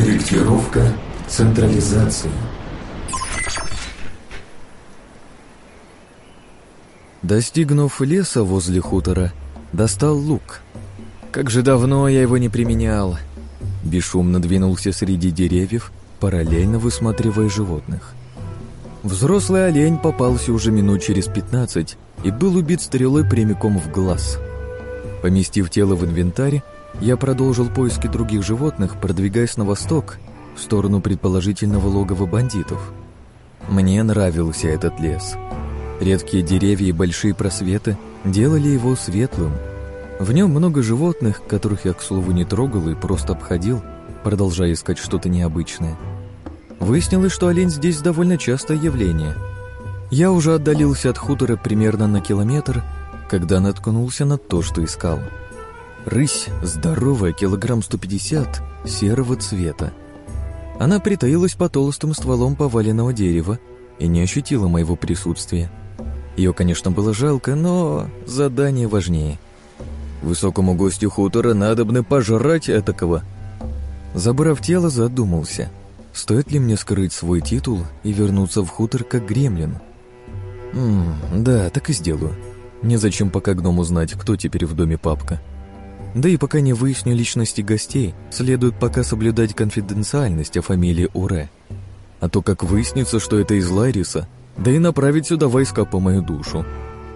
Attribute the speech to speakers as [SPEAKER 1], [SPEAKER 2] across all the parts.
[SPEAKER 1] Корректировка централизации.
[SPEAKER 2] Достигнув леса возле хутора, достал лук. Как же давно я его не применял. Бесшумно двинулся среди деревьев, параллельно высматривая животных. Взрослый олень попался уже минут через пятнадцать и был убит стрелой прямиком в глаз. Поместив тело в инвентарь, я продолжил поиски других животных, продвигаясь на восток, в сторону предположительного логова бандитов. Мне нравился этот лес. Редкие деревья и большие просветы делали его светлым. В нем много животных, которых я, к слову, не трогал и просто обходил, продолжая искать что-то необычное. Выяснилось, что олень здесь довольно частое явление. Я уже отдалился от хутора примерно на километр, когда наткнулся на то, что искал. Рысь, здоровая, килограмм 150, серого цвета. Она притаилась по толстым стволом поваленного дерева и не ощутила моего присутствия. Ее, конечно, было жалко, но задание важнее. Высокому гостю хутора надобно пожрать этакого. Забрав тело, задумался, стоит ли мне скрыть свой титул и вернуться в хутор как гремлин. Ммм, да, так и сделаю. Незачем пока гному знать, кто теперь в доме папка. Да и пока не выясню личности гостей, следует пока соблюдать конфиденциальность о фамилии Уре. А то как выяснится, что это из Лариса, да и направить сюда войска по мою душу.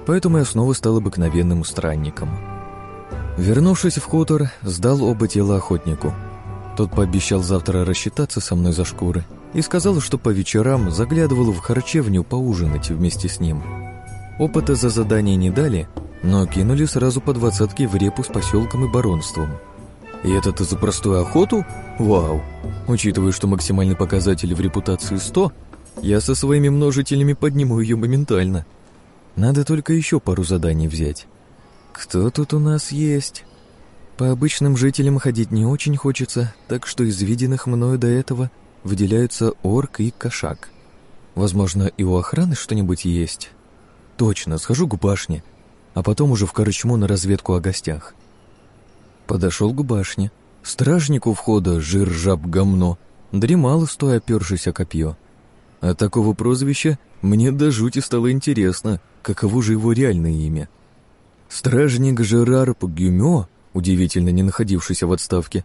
[SPEAKER 2] Поэтому я снова стал обыкновенным странником. Вернувшись в хутор, сдал оба тела охотнику. Тот пообещал завтра рассчитаться со мной за шкуры и сказал, что по вечерам заглядывал в харчевню поужинать вместе с ним. Опыта за задание не дали, но кинули сразу по двадцатке в репу с поселком и баронством. И это-то за простую охоту? Вау! Учитывая, что максимальный показатель в репутации 100, я со своими множителями подниму ее моментально. Надо только еще пару заданий взять. Кто тут у нас есть? По обычным жителям ходить не очень хочется, так что из виденных мною до этого выделяются орк и кошак. Возможно, и у охраны что-нибудь есть. Точно, схожу к башне, а потом уже в корчму на разведку о гостях. Подошел к башне. Стражнику входа, жир жаб гомно, дремал, стоя опершись о копье. От такого прозвища мне до жути стало интересно, каково же его реальное имя. Стражник Жерар Пугюмё, удивительно не находившийся в отставке,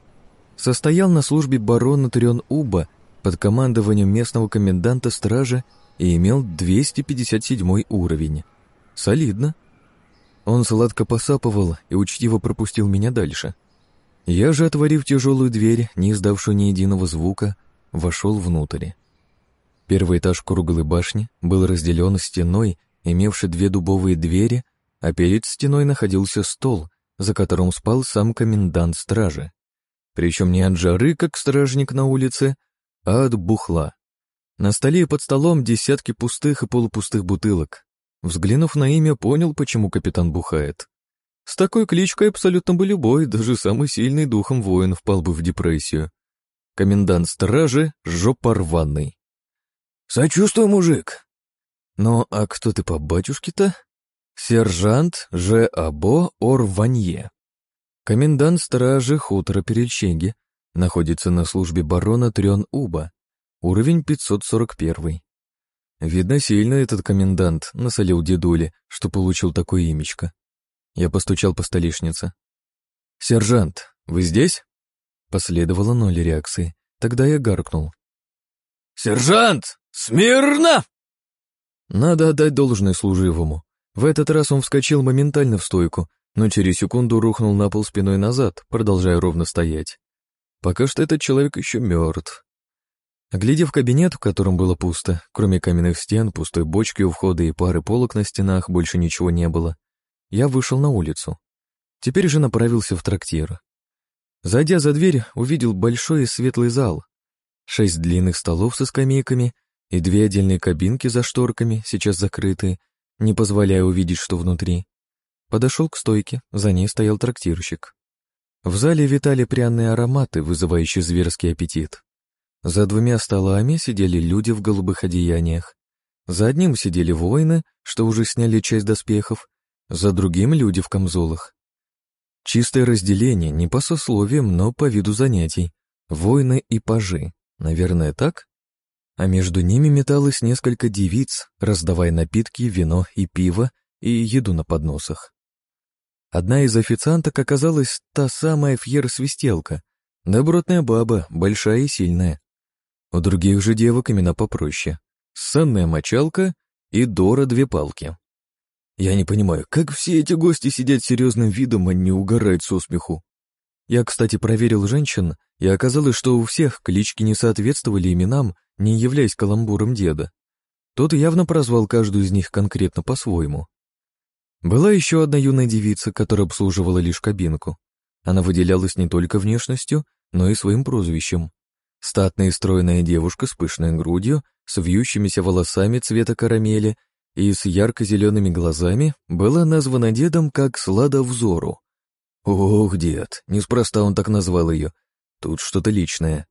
[SPEAKER 2] состоял на службе барона Трион Уба под командованием местного коменданта стража и имел 257 уровень. Солидно. Он сладко посапывал и учтиво пропустил меня дальше. Я же, отворив тяжелую дверь, не издавшую ни единого звука, вошел внутрь. Первый этаж круглой башни был разделен стеной, имевшей две дубовые двери, а перед стеной находился стол, за которым спал сам комендант стражи. Причем не от жары, как стражник на улице, а от бухла. На столе и под столом десятки пустых и полупустых бутылок. Взглянув на имя, понял, почему капитан бухает. С такой кличкой абсолютно бы любой, даже самый сильный духом воин впал бы в депрессию. Комендант стражи — жопа рваный. «Сочувствую, мужик!» «Ну, а кто ты по батюшке-то?» «Сержант Ж. Або Орванье». Комендант стражи хутора Перельченги находится на службе барона Трен Уба, уровень 541. Видно, сильно этот комендант насолил дедуле, что получил такое имечко. Я постучал по столешнице. «Сержант, вы здесь?» Последовало ноль реакции. Тогда я гаркнул. «Сержант! Смирно!» Надо отдать должное служивому. В этот раз он вскочил моментально в стойку, но через секунду рухнул на пол спиной назад, продолжая ровно стоять. Пока что этот человек еще мертв. Оглядев кабинет, в котором было пусто, кроме каменных стен, пустой бочки у входа и пары полок на стенах, больше ничего не было, я вышел на улицу. Теперь же направился в трактир. Зайдя за дверь, увидел большой и светлый зал. Шесть длинных столов со скамейками и две отдельные кабинки за шторками, сейчас закрытые, не позволяя увидеть, что внутри. Подошел к стойке, за ней стоял трактирщик. В зале витали пряные ароматы, вызывающие зверский аппетит. За двумя столами сидели люди в голубых одеяниях. За одним сидели воины, что уже сняли часть доспехов, за другим люди в камзолах. Чистое разделение не по сословиям, но по виду занятий. воины и пажи. Наверное, так? А между ними металось несколько девиц, раздавая напитки, вино и пиво и еду на подносах. Одна из официанток оказалась та самая Фьер-свистелка, добротная баба, большая и сильная. У других же девок имена попроще. Санная мочалка и Дора две палки. Я не понимаю, как все эти гости сидят серьезным видом, а не угорают со смеху. Я, кстати, проверил женщин, и оказалось, что у всех клички не соответствовали именам, не являясь каламбуром деда. Тот явно прозвал каждую из них конкретно по-своему. Была еще одна юная девица, которая обслуживала лишь кабинку. Она выделялась не только внешностью, но и своим прозвищем. Статная и стройная девушка с пышной грудью, с вьющимися волосами цвета карамели и с ярко-зелеными глазами была названа дедом как Сладовзору. Ох, дед, неспроста он так назвал ее. Тут что-то личное.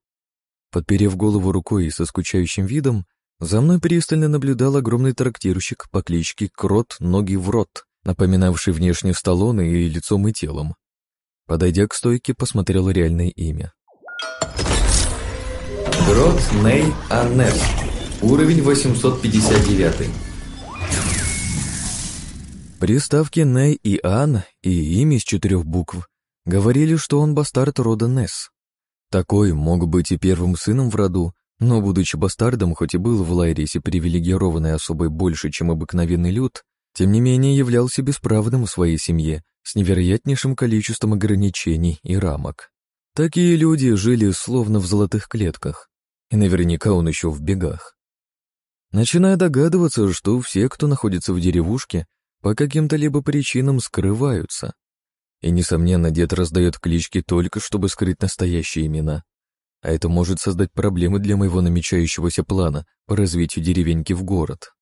[SPEAKER 2] Подперев голову рукой и со скучающим видом, за мной пристально наблюдал огромный трактирщик по кличке Крот Ноги в Рот, напоминавший внешне Сталлоне и лицом и телом. Подойдя к стойке, посмотрел реальное имя.
[SPEAKER 1] Грот Ней Аннес. Уровень 859.
[SPEAKER 2] Приставки Ней и Ан и имя из четырех букв говорили, что он бастард рода Несс. Такой мог быть и первым сыном в роду, но, будучи бастардом, хоть и был в Лайрисе привилегированной особой больше, чем обыкновенный люд, тем не менее являлся бесправным в своей семье с невероятнейшим количеством ограничений и рамок. Такие люди жили словно в золотых клетках, и наверняка он еще в бегах. Начинаю догадываться, что все, кто находится в деревушке, по каким-то либо причинам скрываются. И, несомненно, дед раздает клички только, чтобы скрыть настоящие имена. А это может создать проблемы для моего намечающегося плана по развитию деревеньки в город.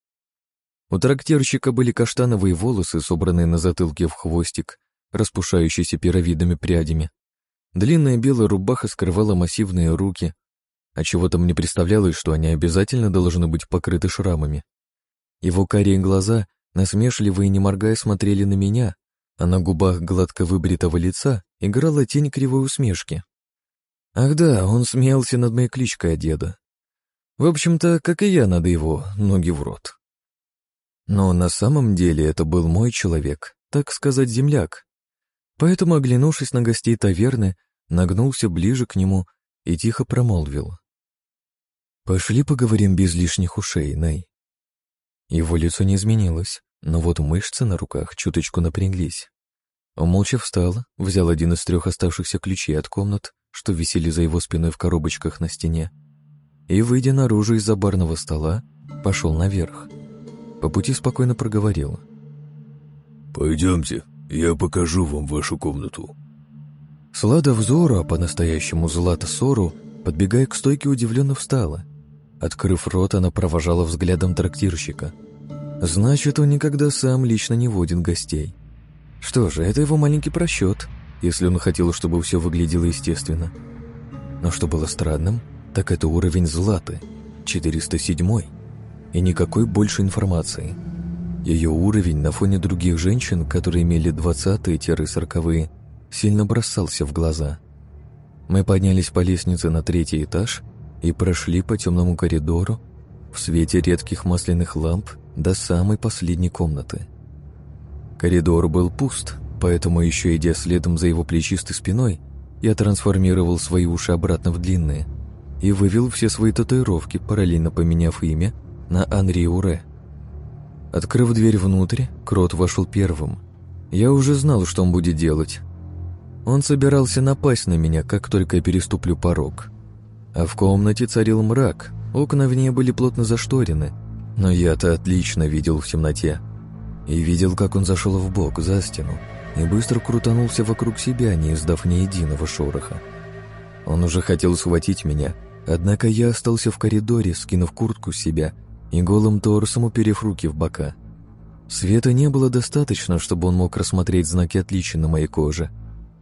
[SPEAKER 2] У трактирщика были каштановые волосы, собранные на затылке в хвостик, распушающиеся пирамидами прядями. Длинная белая рубаха скрывала массивные руки, а чего-то мне представлялось, что они обязательно должны быть покрыты шрамами. Его карие глаза, насмешливые не моргая, смотрели на меня, а на губах гладко выбритого лица играла тень кривой усмешки. Ах да, он смеялся над моей кличкой деда. В общем-то, как и я над его ноги в рот. Но на самом деле это был мой человек, так сказать, земляк. Поэтому, оглянувшись на гостей таверны, нагнулся ближе к нему и тихо промолвил. «Пошли поговорим без лишних ушей, Най». Его лицо не изменилось, но вот мышцы на руках чуточку напряглись. Он молча встал, взял один из трех оставшихся ключей от комнат, что висели за его спиной в коробочках на стене, и, выйдя наружу из-за барного стола, пошел наверх. По пути спокойно проговорил.
[SPEAKER 3] «Пойдемте, я покажу вам вашу комнату».
[SPEAKER 2] Слада взору, а по-настоящему Злата Сору, подбегая к стойке, удивленно встала. Открыв рот, она провожала взглядом трактирщика — Значит, он никогда сам лично не водит гостей. Что же, это его маленький просчет, если он хотел, чтобы все выглядело естественно. Но что было странным, так это уровень Златы, 407 и никакой больше информации. Ее уровень на фоне других женщин, которые имели 20-40-е, сильно бросался в глаза. Мы поднялись по лестнице на третий этаж и прошли по темному коридору в свете редких масляных ламп до самой последней комнаты. Коридор был пуст, поэтому еще идя следом за его плечистой спиной, я трансформировал свои уши обратно в длинные и вывел все свои татуировки, параллельно поменяв имя на Анри Уре. Открыв дверь внутрь, Крот вошел первым. Я уже знал, что он будет делать. Он собирался напасть на меня, как только я переступлю порог. А в комнате царил мрак, окна в ней были плотно зашторены, но я-то отлично видел в темноте. И видел, как он зашел в бок за стену, и быстро крутанулся вокруг себя, не издав ни единого шороха. Он уже хотел схватить меня, однако я остался в коридоре, скинув куртку с себя и голым торсом уперев руки в бока. Света не было достаточно, чтобы он мог рассмотреть знаки отличия на моей коже.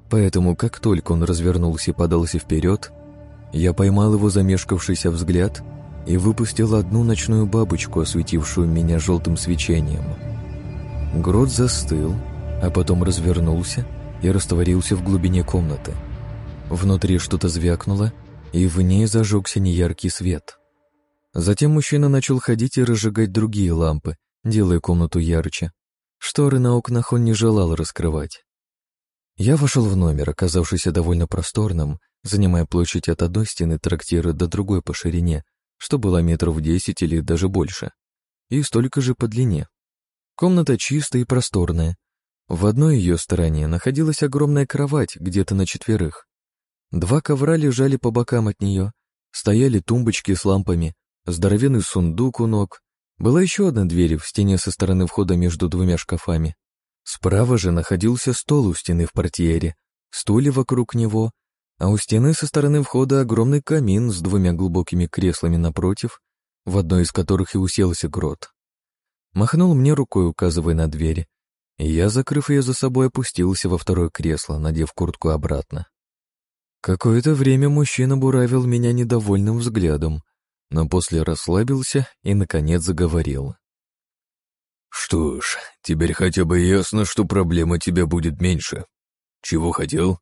[SPEAKER 2] Поэтому, как только он развернулся и подался вперед, я поймал его замешкавшийся взгляд и выпустил одну ночную бабочку, осветившую меня желтым свечением. Грот застыл, а потом развернулся и растворился в глубине комнаты. Внутри что-то звякнуло, и в ней зажегся неяркий свет. Затем мужчина начал ходить и разжигать другие лампы, делая комнату ярче. Шторы на окнах он не желал раскрывать. Я вошел в номер, оказавшийся довольно просторным, занимая площадь от одной стены трактира до другой по ширине, что было метров десять или даже больше, и столько же по длине. Комната чистая и просторная. В одной ее стороне находилась огромная кровать, где-то на четверых. Два ковра лежали по бокам от нее, стояли тумбочки с лампами, здоровенный сундук у ног. Была еще одна дверь в стене со стороны входа между двумя шкафами. Справа же находился стол у стены в портьере, стулья вокруг него, а у стены со стороны входа огромный камин с двумя глубокими креслами напротив, в одной из которых и уселся грот. Махнул мне рукой, указывая на двери, и я, закрыв ее за собой, опустился во второе кресло, надев куртку обратно. Какое-то время мужчина буравил меня недовольным взглядом, но после расслабился и, наконец, заговорил.
[SPEAKER 3] «Что ж, теперь хотя бы ясно, что проблема тебя будет меньше. Чего хотел?»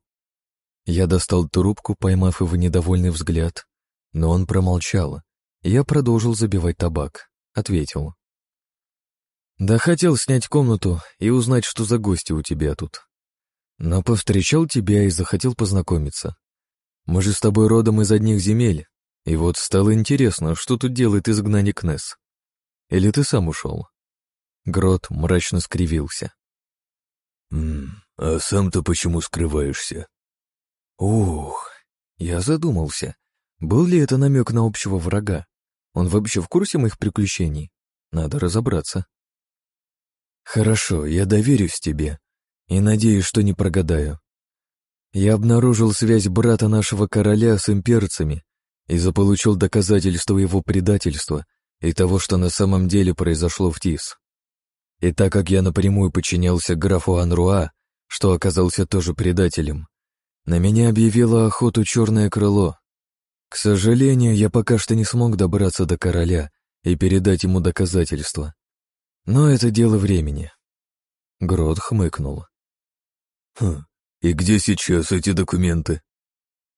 [SPEAKER 2] Я достал трубку, поймав его недовольный взгляд, но он промолчал. Я продолжил забивать табак. Ответил. «Да хотел снять комнату и узнать, что за гости у тебя тут. Но повстречал тебя и захотел познакомиться. Мы же с тобой родом из одних земель, и вот стало интересно, что тут делает изгнанник Несс. Или ты сам ушел?» Грот мрачно скривился.
[SPEAKER 3] «М а сам-то почему скрываешься?»
[SPEAKER 2] «Ух!» Я задумался, был ли это намек на общего врага? Он вообще в курсе моих приключений? Надо разобраться. «Хорошо, я доверюсь тебе и надеюсь, что не прогадаю. Я обнаружил связь брата нашего короля с имперцами и заполучил доказательства его предательства и того, что на самом деле произошло в Тис. И так как я напрямую подчинялся графу Анруа, что оказался тоже предателем, на меня объявило охоту черное крыло. К сожалению, я пока что не смог добраться до короля и передать ему доказательства. Но это дело времени. Грот хмыкнул.
[SPEAKER 3] «Хм, и где сейчас эти документы?»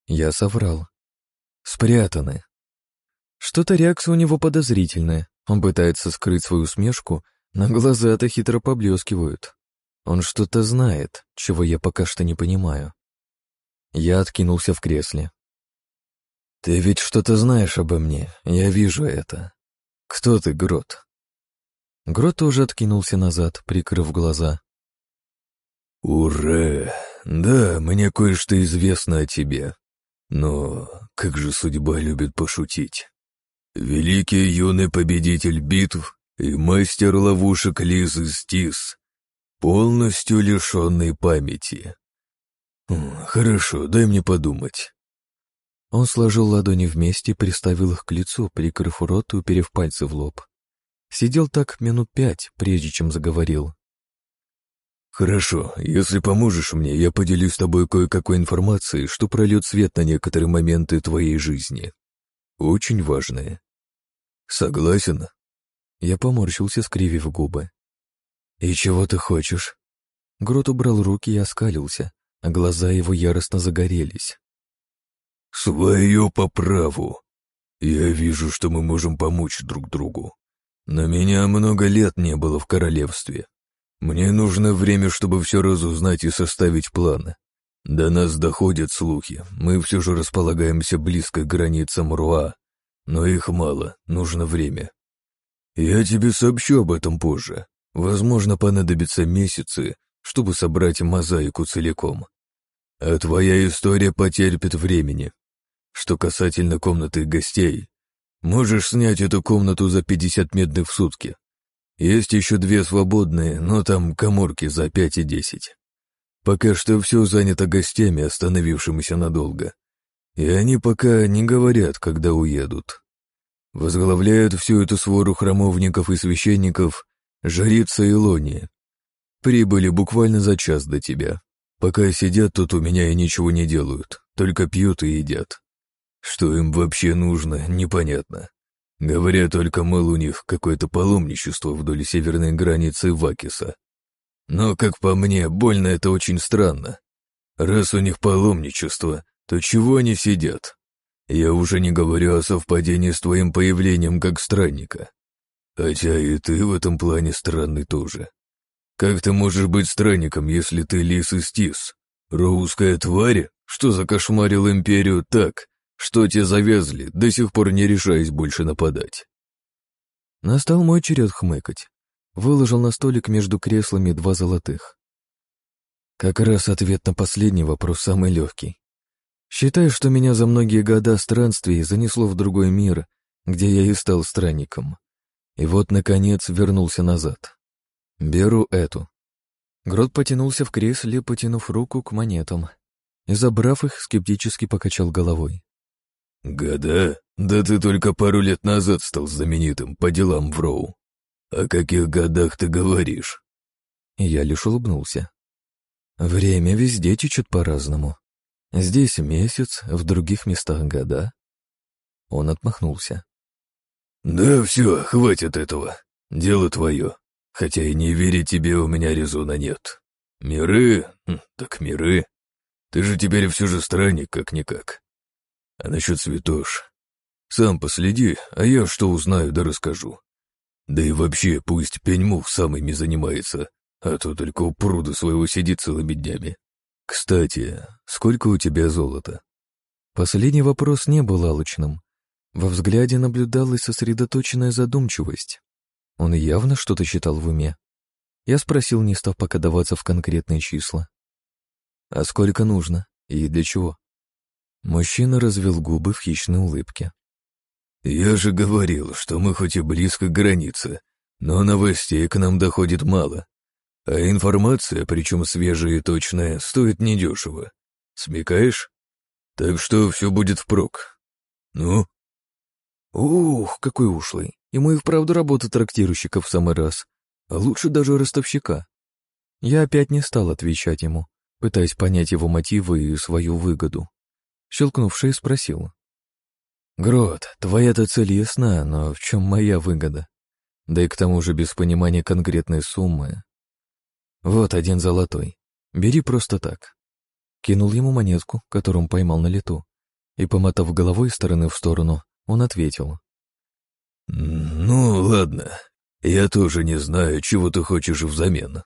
[SPEAKER 2] Я соврал. Спрятаны. Что-то реакция у него подозрительная. Он пытается скрыть свою усмешку, но глаза-то хитро поблескивают. Он что-то знает, чего я пока что не понимаю. Я откинулся в кресле. «Ты ведь что-то знаешь обо мне, я вижу это. Кто ты, Грот?» Грот тоже откинулся назад, прикрыв глаза.
[SPEAKER 3] «Ура! Да, мне кое-что известно о тебе. Но как же судьба любит пошутить. Великий юный победитель битв и мастер ловушек Лиз из Тис, полностью лишенный памяти. Хорошо, дай мне подумать.
[SPEAKER 2] Он сложил ладони вместе, приставил их к лицу, прикрыв рот и уперев пальцы в лоб. Сидел так минут пять, прежде чем заговорил.
[SPEAKER 3] «Хорошо, если поможешь мне, я поделюсь с тобой кое-какой информацией, что прольет свет на некоторые моменты твоей жизни. Очень важные. Согласен?»
[SPEAKER 2] Я поморщился, скривив губы. «И чего ты хочешь?» Грот убрал руки и оскалился, а глаза его яростно загорелись.
[SPEAKER 3] «Свое по праву. Я вижу, что мы можем помочь друг другу. Но меня много лет не было в королевстве. Мне нужно время, чтобы все разузнать и составить планы. До нас доходят слухи, мы все же располагаемся близко к границам Руа, но их мало, нужно время. Я тебе сообщу об этом позже. Возможно, понадобятся месяцы, чтобы собрать мозаику целиком. А твоя история потерпит времени. Что касательно комнаты гостей, можешь снять эту комнату за 50 медных в сутки. Есть еще две свободные, но там коморки за 5 и 10. Пока что все занято гостями, остановившимися надолго. И они пока не говорят, когда уедут. Возглавляют всю эту свору храмовников и священников жрица Илония. Прибыли буквально за час до тебя. Пока сидят тут у меня и ничего не делают, только пьют и едят. Что им вообще нужно, непонятно. Говорят только, мол, у них какое-то паломничество вдоль северной границы Вакиса. Но, как по мне, больно это очень странно. Раз у них паломничество, то чего они сидят? Я уже не говорю о совпадении с твоим появлением как странника. Хотя и ты в этом плане странный тоже. Как ты можешь быть странником, если ты лис из Тис? Роуская тварь, что закошмарил империю так, что те завязли, до сих пор не решаясь больше нападать.
[SPEAKER 2] Настал мой черед хмыкать. Выложил на столик между креслами два золотых. Как раз ответ на последний вопрос самый легкий. Считаю, что меня за многие года странствий занесло в другой мир, где я и стал странником. И вот, наконец, вернулся назад. Беру эту. Грот потянулся в кресле, потянув руку к монетам, и, забрав их, скептически покачал головой.
[SPEAKER 3] «Года? Да ты только пару лет назад стал знаменитым по делам в Роу. О каких годах ты говоришь?»
[SPEAKER 2] Я лишь улыбнулся. Время везде течет по-разному. Здесь месяц, в других местах года. Он отмахнулся.
[SPEAKER 3] «Да все, хватит этого. Дело твое. Хотя и не верить тебе у меня резона нет. Миры? Хм, так миры. Ты же теперь все же странник, как-никак. А насчет святош? Сам последи, а я что узнаю, да расскажу. Да и вообще, пусть пеньмух сам ими занимается, а то только у пруда своего сидит целыми днями. Кстати, сколько у тебя золота?
[SPEAKER 2] Последний вопрос не был алчным. Во взгляде наблюдалась сосредоточенная задумчивость. Он явно что-то считал в уме. Я спросил, не став пока даваться в конкретные числа. «А сколько нужно? И для чего?» Мужчина развел губы в хищной улыбке.
[SPEAKER 3] «Я же говорил, что мы хоть и близко к границе, но новостей к нам доходит мало. А информация, причем свежая и точная, стоит недешево. Смекаешь? Так что все будет впрок. Ну?»
[SPEAKER 2] «Ух, какой ушлый. Ему и вправду работа трактирщика в самый раз. А лучше даже ростовщика». Я опять не стал отвечать ему, пытаясь понять его мотивы и свою выгоду. Щелкнувший спросил. «Грот, твоя-то цель ясна, но в чем моя выгода? Да и к тому же без понимания конкретной суммы. Вот один золотой. Бери просто так». Кинул ему монетку, которую поймал на лету, и, помотав головой стороны в сторону, он ответил.
[SPEAKER 3] «Ну, ладно. Я тоже не знаю, чего ты хочешь взамен».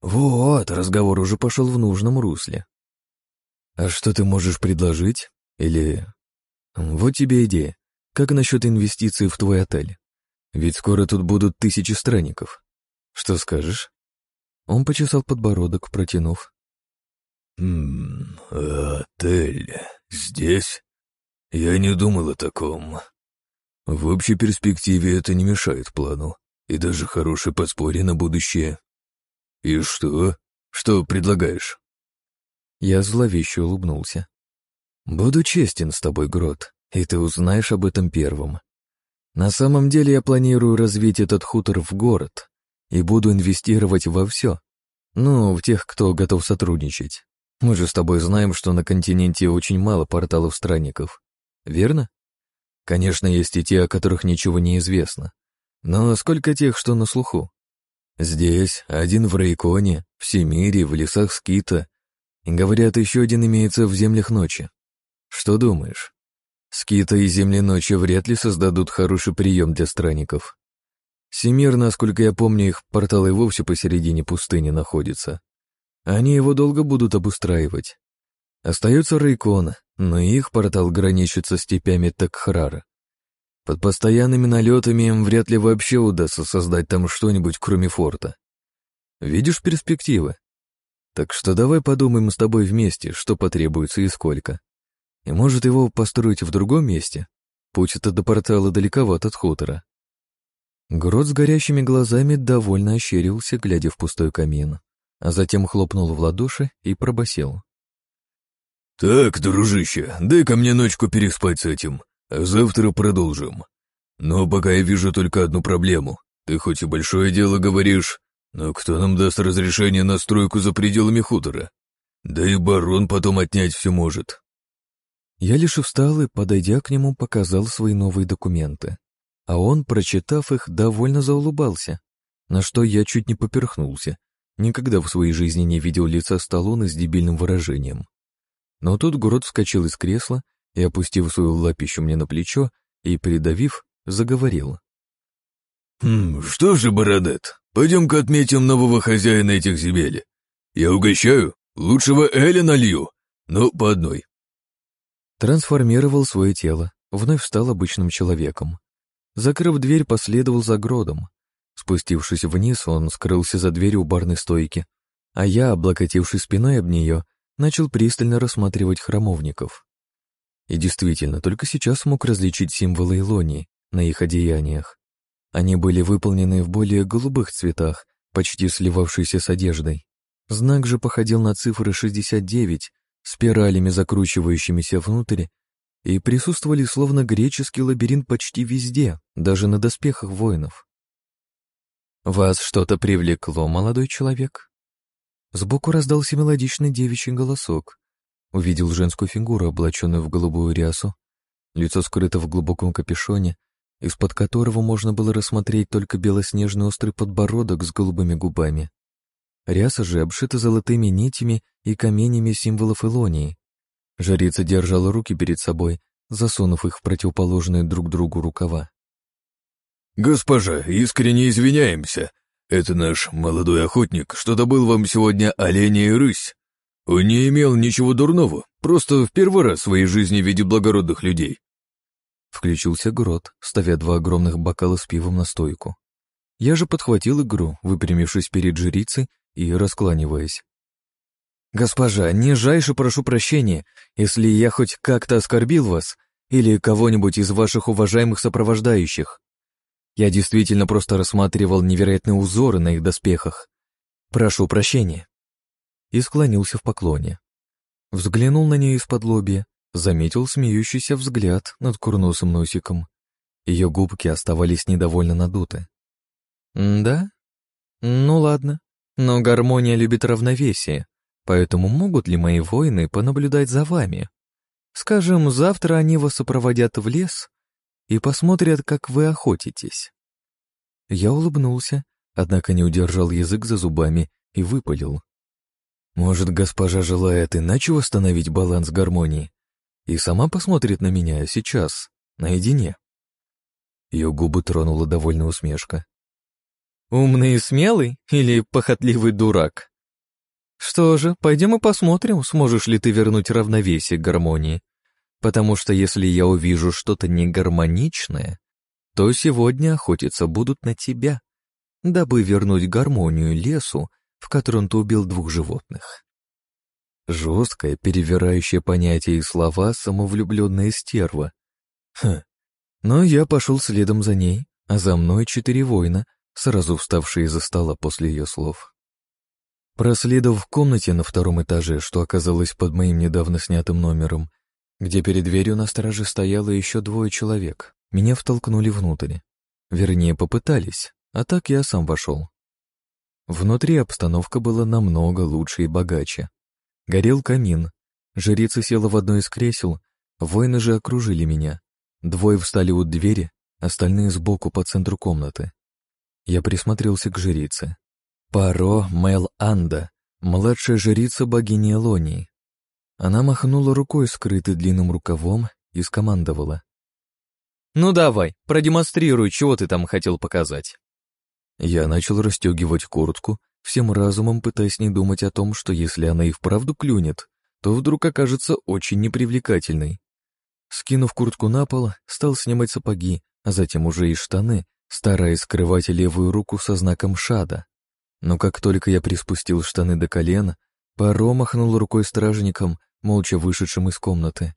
[SPEAKER 2] Вот, разговор уже пошел в нужном русле. «А что ты можешь предложить? Или...» «Вот тебе идея. Как насчет инвестиций в твой отель? Ведь скоро тут будут тысячи странников. Что скажешь?» Он почесал подбородок, протянув.
[SPEAKER 3] «Ммм, отель здесь? Я не думал о таком. В общей перспективе это не мешает плану, и даже хорошее подспорье на будущее. И что? Что предлагаешь?»
[SPEAKER 2] Я зловеще улыбнулся. «Буду честен с тобой, Грот, и ты узнаешь об этом первым. На самом деле я планирую развить этот хутор в город и буду инвестировать во все. Ну, в тех, кто готов сотрудничать. Мы же с тобой знаем, что на континенте очень мало порталов странников. Верно? Конечно, есть и те, о которых ничего не известно. Но сколько тех, что на слуху? Здесь, один в Рейконе, в Семире, в лесах Скита Говорят, еще один имеется в землях ночи. Что думаешь? Скита и земли ночи вряд ли создадут хороший прием для странников. Семир, насколько я помню, их портал и вовсе посередине пустыни находится. Они его долго будут обустраивать. Остается Рейкон, но их портал граничит со степями Такхрара. Под постоянными налетами им вряд ли вообще удастся создать там что-нибудь, кроме форта. Видишь перспективы? Так что давай подумаем с тобой вместе, что потребуется и сколько. И может его построить в другом месте? Путь это до портала далековат от хутора. Грот с горящими глазами довольно ощерился, глядя в пустой камин, а затем хлопнул в ладоши и пробасил.
[SPEAKER 3] «Так, дружище, дай-ка мне ночку переспать с этим, а завтра продолжим. Но пока я вижу только одну проблему. Ты хоть и большое дело говоришь, но кто нам даст разрешение на стройку за пределами хутора? Да и барон потом отнять все может.
[SPEAKER 2] Я лишь встал и, подойдя к нему, показал свои новые документы. А он, прочитав их, довольно заулыбался, на что я чуть не поперхнулся. Никогда в своей жизни не видел лица Сталлоне с дебильным выражением. Но тут Грот вскочил из кресла и, опустив свою лапищу мне на плечо и придавив, заговорил.
[SPEAKER 3] «Хм, что же, Бородет, пойдем-ка отметим нового хозяина этих земель. Я угощаю, лучшего Эля налью, но по одной».
[SPEAKER 2] Трансформировал свое тело, вновь стал обычным человеком. Закрыв дверь, последовал за Гродом. Спустившись вниз, он скрылся за дверью у барной стойки, а я, облокотившись спиной об нее, начал пристально рассматривать храмовников. И действительно, только сейчас мог различить символы Илонии на их одеяниях. Они были выполнены в более голубых цветах, почти сливавшиеся с одеждой. Знак же походил на цифры 69, спиралями закручивающимися внутрь, и присутствовали словно греческий лабиринт почти везде, даже на доспехах воинов. «Вас что-то привлекло, молодой человек?» Сбоку раздался мелодичный девичий голосок. Увидел женскую фигуру, облаченную в голубую рясу, лицо скрыто в глубоком капюшоне, из-под которого можно было рассмотреть только белоснежный острый подбородок с голубыми губами. Ряса же обшита золотыми нитями и каменями символов Илонии. Жрица держала руки перед собой, засунув их в противоположные друг другу рукава.
[SPEAKER 3] «Госпожа, искренне извиняемся. Это наш молодой охотник, что добыл вам сегодня оленя и рысь. Он не имел ничего дурного, просто в первый раз в своей жизни видит благородных людей».
[SPEAKER 2] Включился грот, ставя два огромных бокала с пивом на стойку. Я же подхватил игру, выпрямившись перед жрицей и раскланиваясь. «Госпожа, нижайше прошу прощения, если я хоть как-то оскорбил вас или кого-нибудь из ваших уважаемых сопровождающих. Я действительно просто рассматривал невероятные узоры на их доспехах. Прошу прощения». И склонился в поклоне. Взглянул на нее из-под лобья, заметил смеющийся взгляд над курносым носиком. Ее губки оставались недовольно надуты. «Да? Ну ладно. Но гармония любит равновесие, поэтому могут ли мои воины понаблюдать за вами? Скажем, завтра они вас сопроводят в лес и посмотрят, как вы охотитесь. Я улыбнулся, однако не удержал язык за зубами и выпалил. Может, госпожа желает иначе восстановить баланс гармонии и сама посмотрит на меня сейчас, наедине? Ее губы тронула довольная усмешка. Умный и смелый или похотливый дурак? Что же, пойдем и посмотрим, сможешь ли ты вернуть равновесие к гармонии. Потому что если я увижу что-то негармоничное, то сегодня охотиться будут на тебя, дабы вернуть гармонию лесу, в котором ты убил двух животных. Жесткое, перевирающее понятие и слова самовлюбленная стерва. Хм. Но я пошел следом за ней, а за мной четыре воина, сразу вставший из-за стола после ее слов. Проследовав в комнате на втором этаже, что оказалось под моим недавно снятым номером, где перед дверью на страже стояло еще двое человек, меня втолкнули внутрь. Вернее, попытались, а так я сам вошел. Внутри обстановка была намного лучше и богаче. Горел камин. Жрица села в одно из кресел, воины же окружили меня. Двое встали у двери, остальные сбоку по центру комнаты. Я присмотрелся к жрице. Паро Мел Анда, младшая жрица богини Элонии. Она махнула рукой, скрытой длинным рукавом, и скомандовала. «Ну давай, продемонстрируй, чего ты там хотел показать». Я начал расстегивать куртку, всем разумом пытаясь не думать о том, что если она и вправду клюнет, то вдруг окажется очень непривлекательной. Скинув куртку на пол, стал снимать сапоги, а затем уже и штаны, стараясь скрывать левую руку со знаком шада. Но как только я приспустил штаны до колена, Паро махнул рукой стражником, молча вышедшим из комнаты,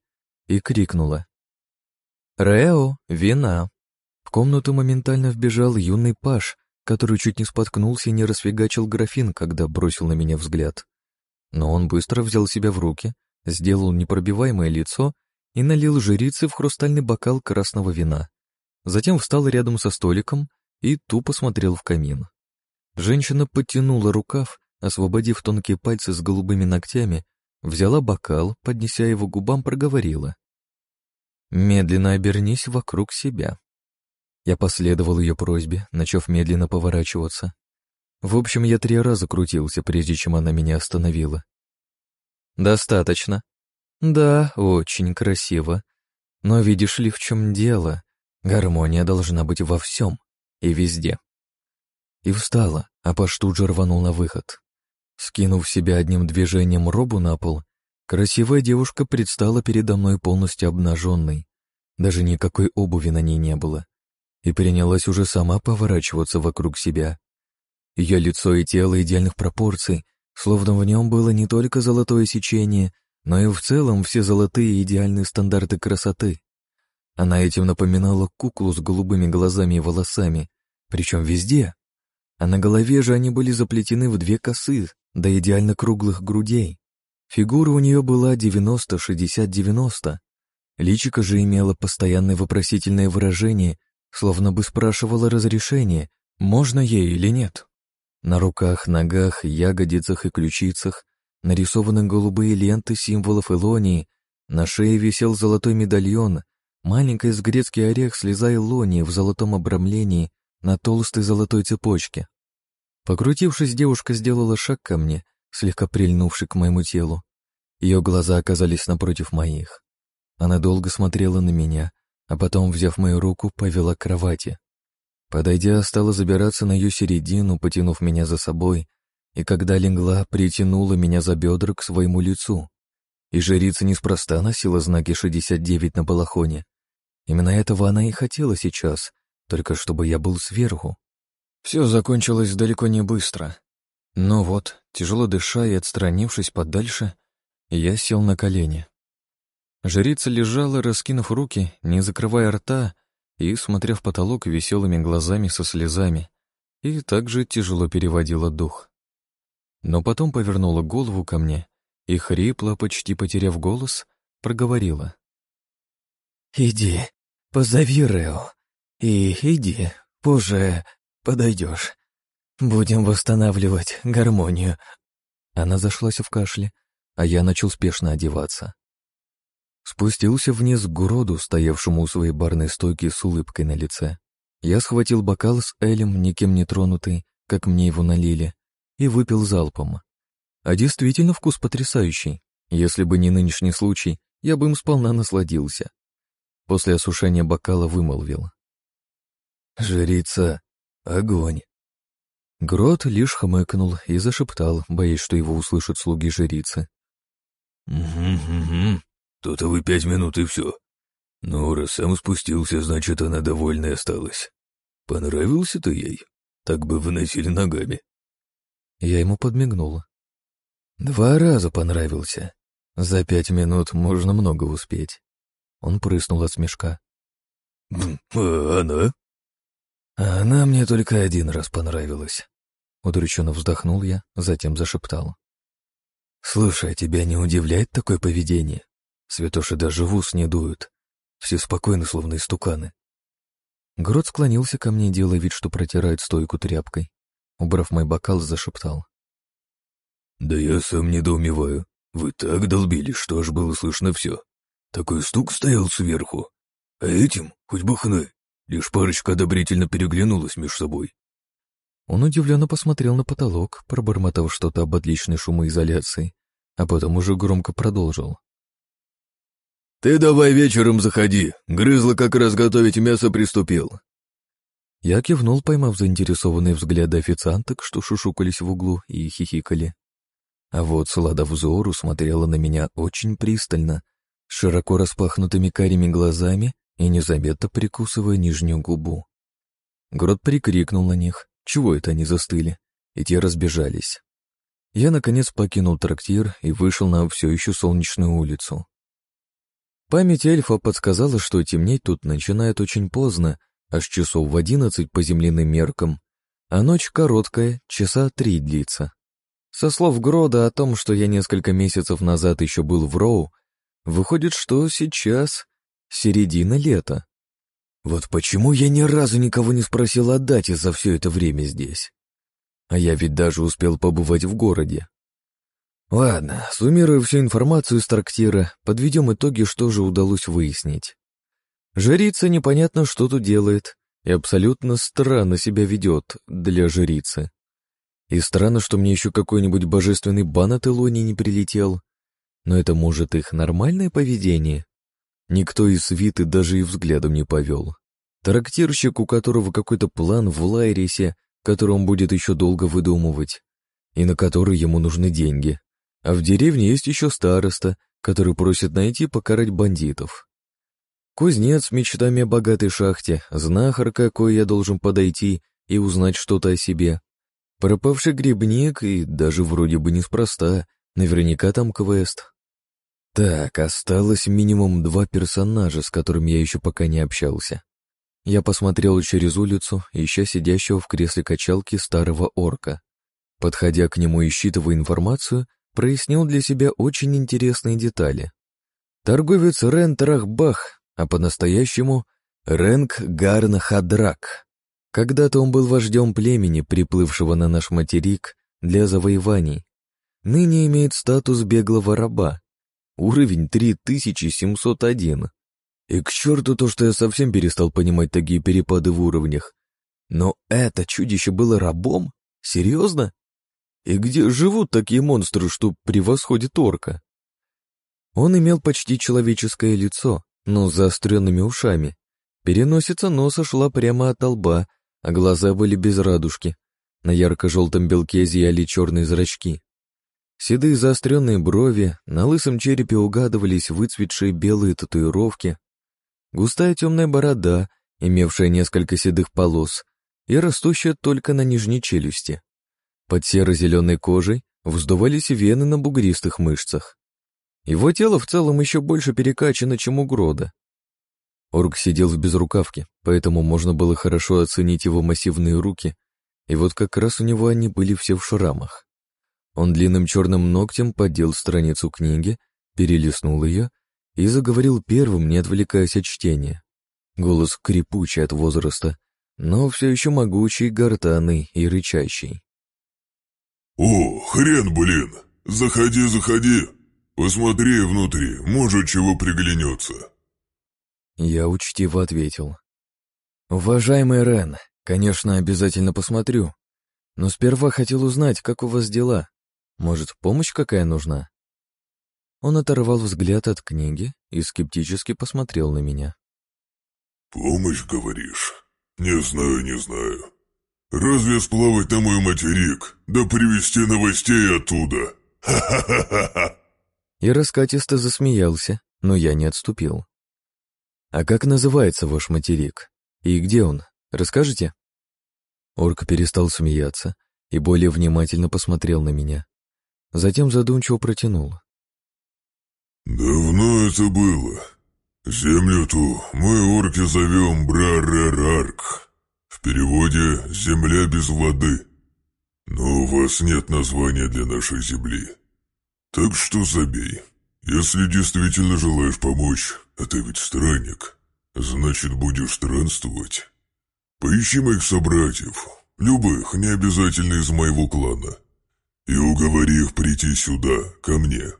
[SPEAKER 2] и крикнула. «Рео, вина!» В комнату моментально вбежал юный паш, который чуть не споткнулся и не расфигачил графин, когда бросил на меня взгляд. Но он быстро взял себя в руки, сделал непробиваемое лицо и налил жрице в хрустальный бокал красного вина. Затем встал рядом со столиком и тупо смотрел в камин. Женщина подтянула рукав, освободив тонкие пальцы с голубыми ногтями, взяла бокал, поднеся его губам, проговорила. «Медленно обернись вокруг себя». Я последовал ее просьбе, начав медленно поворачиваться. В общем, я три раза крутился, прежде чем она меня остановила. «Достаточно». «Да, очень красиво. Но видишь ли, в чем дело? Гармония должна быть во всем и везде. И встала, а Паш тут же рванул на выход. Скинув себя одним движением робу на пол, красивая девушка предстала передо мной полностью обнаженной. Даже никакой обуви на ней не было. И принялась уже сама поворачиваться вокруг себя. Ее лицо и тело идеальных пропорций, словно в нем было не только золотое сечение, но и в целом все золотые идеальные стандарты красоты. Она этим напоминала куклу с голубыми глазами и волосами, причем везде. А на голове же они были заплетены в две косы, до идеально круглых грудей. Фигура у нее была 90-60-90. Личико же имело постоянное вопросительное выражение, словно бы спрашивало разрешение, можно ей или нет. На руках, ногах, ягодицах и ключицах нарисованы голубые ленты символов Илонии, на шее висел золотой медальон, маленький с грецкий орех слеза Илонии в золотом обрамлении на толстой золотой цепочке. Покрутившись, девушка сделала шаг ко мне, слегка прильнувший к моему телу. Ее глаза оказались напротив моих. Она долго смотрела на меня, а потом, взяв мою руку, повела к кровати. Подойдя, стала забираться на ее середину, потянув меня за собой, и когда легла, притянула меня за бедра к своему лицу. И жрица неспроста носила знаки 69 на балахоне. Именно этого она и хотела сейчас, только чтобы я был сверху. Все закончилось далеко не быстро. Но вот, тяжело дыша и отстранившись подальше, я сел на колени. Жрица лежала, раскинув руки, не закрывая рта и смотря в потолок веселыми глазами со слезами, и также тяжело переводила дух. Но потом повернула голову ко мне и, хрипло, почти потеряв голос, проговорила. «Иди, позови Рео, и иди, позже подойдешь. Будем восстанавливать гармонию». Она зашлась в кашле, а я начал спешно одеваться. Спустился вниз к гроду, стоявшему у своей барной стойки с улыбкой на лице. Я схватил бокал с Элем, никем не тронутый, как мне его налили, и выпил залпом. А действительно вкус потрясающий. Если бы не нынешний случай, я бы им сполна насладился. После осушения бокала вымолвил. «Жрица, огонь!» Грот лишь хмыкнул и зашептал, боясь, что его услышат слуги жрицы.
[SPEAKER 3] «Угу-угу, то-то вы пять минут и все. Ну, раз сам спустился, значит, она довольная осталась. Понравился ты ей? Так бы выносили ногами».
[SPEAKER 2] Я ему подмигнула. Два раза понравился. За пять минут можно много успеть. Он прыснул от смешка.
[SPEAKER 3] «А она?»
[SPEAKER 2] «А она мне только один раз понравилась». Удрученно вздохнул я, затем зашептал. «Слушай, тебя не удивляет такое поведение? Святоши даже в ус не дуют. Все спокойны, словно истуканы». Грот склонился ко мне, делая вид, что протирает стойку тряпкой. Убрав мой бокал, зашептал.
[SPEAKER 3] «Да я сам недоумеваю. Вы так долбили, что аж было слышно все. Такой стук стоял сверху. А этим хоть бы хны. Лишь парочка одобрительно переглянулась между собой.
[SPEAKER 2] Он удивленно посмотрел на потолок, пробормотав что-то об отличной шумоизоляции, а потом уже громко продолжил.
[SPEAKER 3] «Ты давай вечером заходи, грызло как раз готовить мясо приступил».
[SPEAKER 2] Я кивнул, поймав заинтересованные взгляды официанток, что шушукались в углу и хихикали. А вот Слада взору смотрела на меня очень пристально, широко распахнутыми карими глазами и незаметно прикусывая нижнюю губу. Грот прикрикнул на них, чего это они застыли, и те разбежались. Я, наконец, покинул трактир и вышел на все еще солнечную улицу. Память эльфа подсказала, что темнеть тут начинает очень поздно, аж часов в одиннадцать по земляным меркам, а ночь короткая, часа три длится. Со слов Грода о том, что я несколько месяцев назад еще был в Роу, выходит, что сейчас середина лета. Вот почему я ни разу никого не спросил о дате за все это время здесь. А я ведь даже успел побывать в городе. Ладно, суммируя всю информацию из трактира, подведем итоги, что же удалось выяснить. Жрица непонятно, что тут делает, и абсолютно странно себя ведет для жрицы. И странно, что мне еще какой-нибудь божественный бан от Илонии не прилетел. Но это может их нормальное поведение? Никто из свиты даже и взглядом не повел. Трактирщик, у которого какой-то план в Лайрисе, который он будет еще долго выдумывать, и на который ему нужны деньги. А в деревне есть еще староста, который просит найти покарать бандитов. Кузнец с мечтами о богатой шахте, знахар, какой я должен подойти и узнать что-то о себе. Пропавший грибник и даже вроде бы неспроста, наверняка там квест. Так, осталось минимум два персонажа, с которыми я еще пока не общался. Я посмотрел через улицу, ища сидящего в кресле качалки старого орка. Подходя к нему и считывая информацию, прояснил для себя очень интересные детали. Торговец Рен Трахбах, а по-настоящему Ренк Гарн Хадрак. Когда-то он был вождем племени, приплывшего на наш материк для завоеваний. Ныне имеет статус беглого раба. Уровень 3701. И к черту то, что я совсем перестал понимать такие перепады в уровнях. Но это чудище было рабом? Серьезно? И где живут такие монстры, что превосходит орка? Он имел почти человеческое лицо, но с заостренными ушами. Переносица носа шла прямо от лба, а глаза были без радужки. На ярко-желтом белке зияли черные зрачки. Седые заостренные брови, на лысом черепе угадывались выцветшие белые татуировки, густая темная борода, имевшая несколько седых полос, и растущая только на нижней челюсти. Под серо-зеленой кожей вздувались вены на бугристых мышцах. Его тело в целом еще больше перекачано, чем у Грода. Орк сидел в безрукавке, поэтому можно было хорошо оценить его массивные руки, и вот как раз у него они были все в шрамах. Он длинным черным ногтем поддел страницу книги, перелистнул ее и заговорил первым, не отвлекаясь от чтения. Голос крепучий от возраста, но все еще могучий, гортанный и рычащий.
[SPEAKER 4] «О, хрен, блин! Заходи, заходи! Посмотри внутри, может, чего приглянется!»
[SPEAKER 2] Я учтиво ответил. «Уважаемый Рен, конечно, обязательно посмотрю. Но сперва хотел узнать, как у вас дела. Может, помощь какая нужна?» Он оторвал взгляд от книги и скептически посмотрел на меня.
[SPEAKER 4] «Помощь, говоришь? Не знаю, не знаю. Разве сплавать на мой материк, да привезти новостей оттуда? Ха-ха-ха-ха!»
[SPEAKER 2] И раскатисто засмеялся, но я не отступил. «А как называется ваш материк? И где он? Расскажете?» Орк перестал смеяться и более внимательно посмотрел на меня. Затем задумчиво протянул.
[SPEAKER 4] «Давно это было. Землю ту мы, орки, зовем Брарерарк. В переводе «земля без воды». Но у вас нет названия для нашей земли. Так что забей. Если действительно желаешь помочь, а ты ведь странник, значит, будешь странствовать. Поищи моих собратьев, любых, не обязательно из моего клана, и уговори их прийти сюда, ко мне.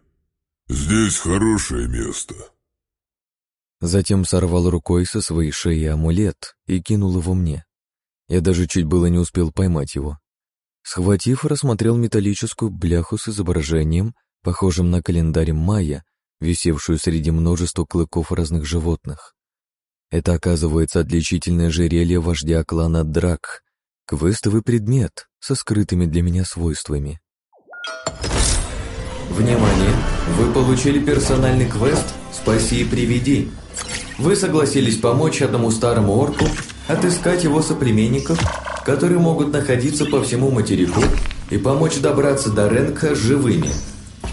[SPEAKER 4] Здесь хорошее место.
[SPEAKER 2] Затем сорвал рукой со своей шеи амулет и кинул его мне. Я даже чуть было не успел поймать его. Схватив, рассмотрел металлическую бляху с изображением, похожим на календарь майя, висевшую среди множества клыков разных животных. Это, оказывается, отличительное ожерелье вождя клана Драк, квестовый предмет со скрытыми для меня свойствами.
[SPEAKER 1] Внимание! Вы получили персональный квест «Спаси и приведи». Вы согласились помочь одному старому орку отыскать его соплеменников, которые могут находиться по всему материку, и помочь добраться до Ренка живыми.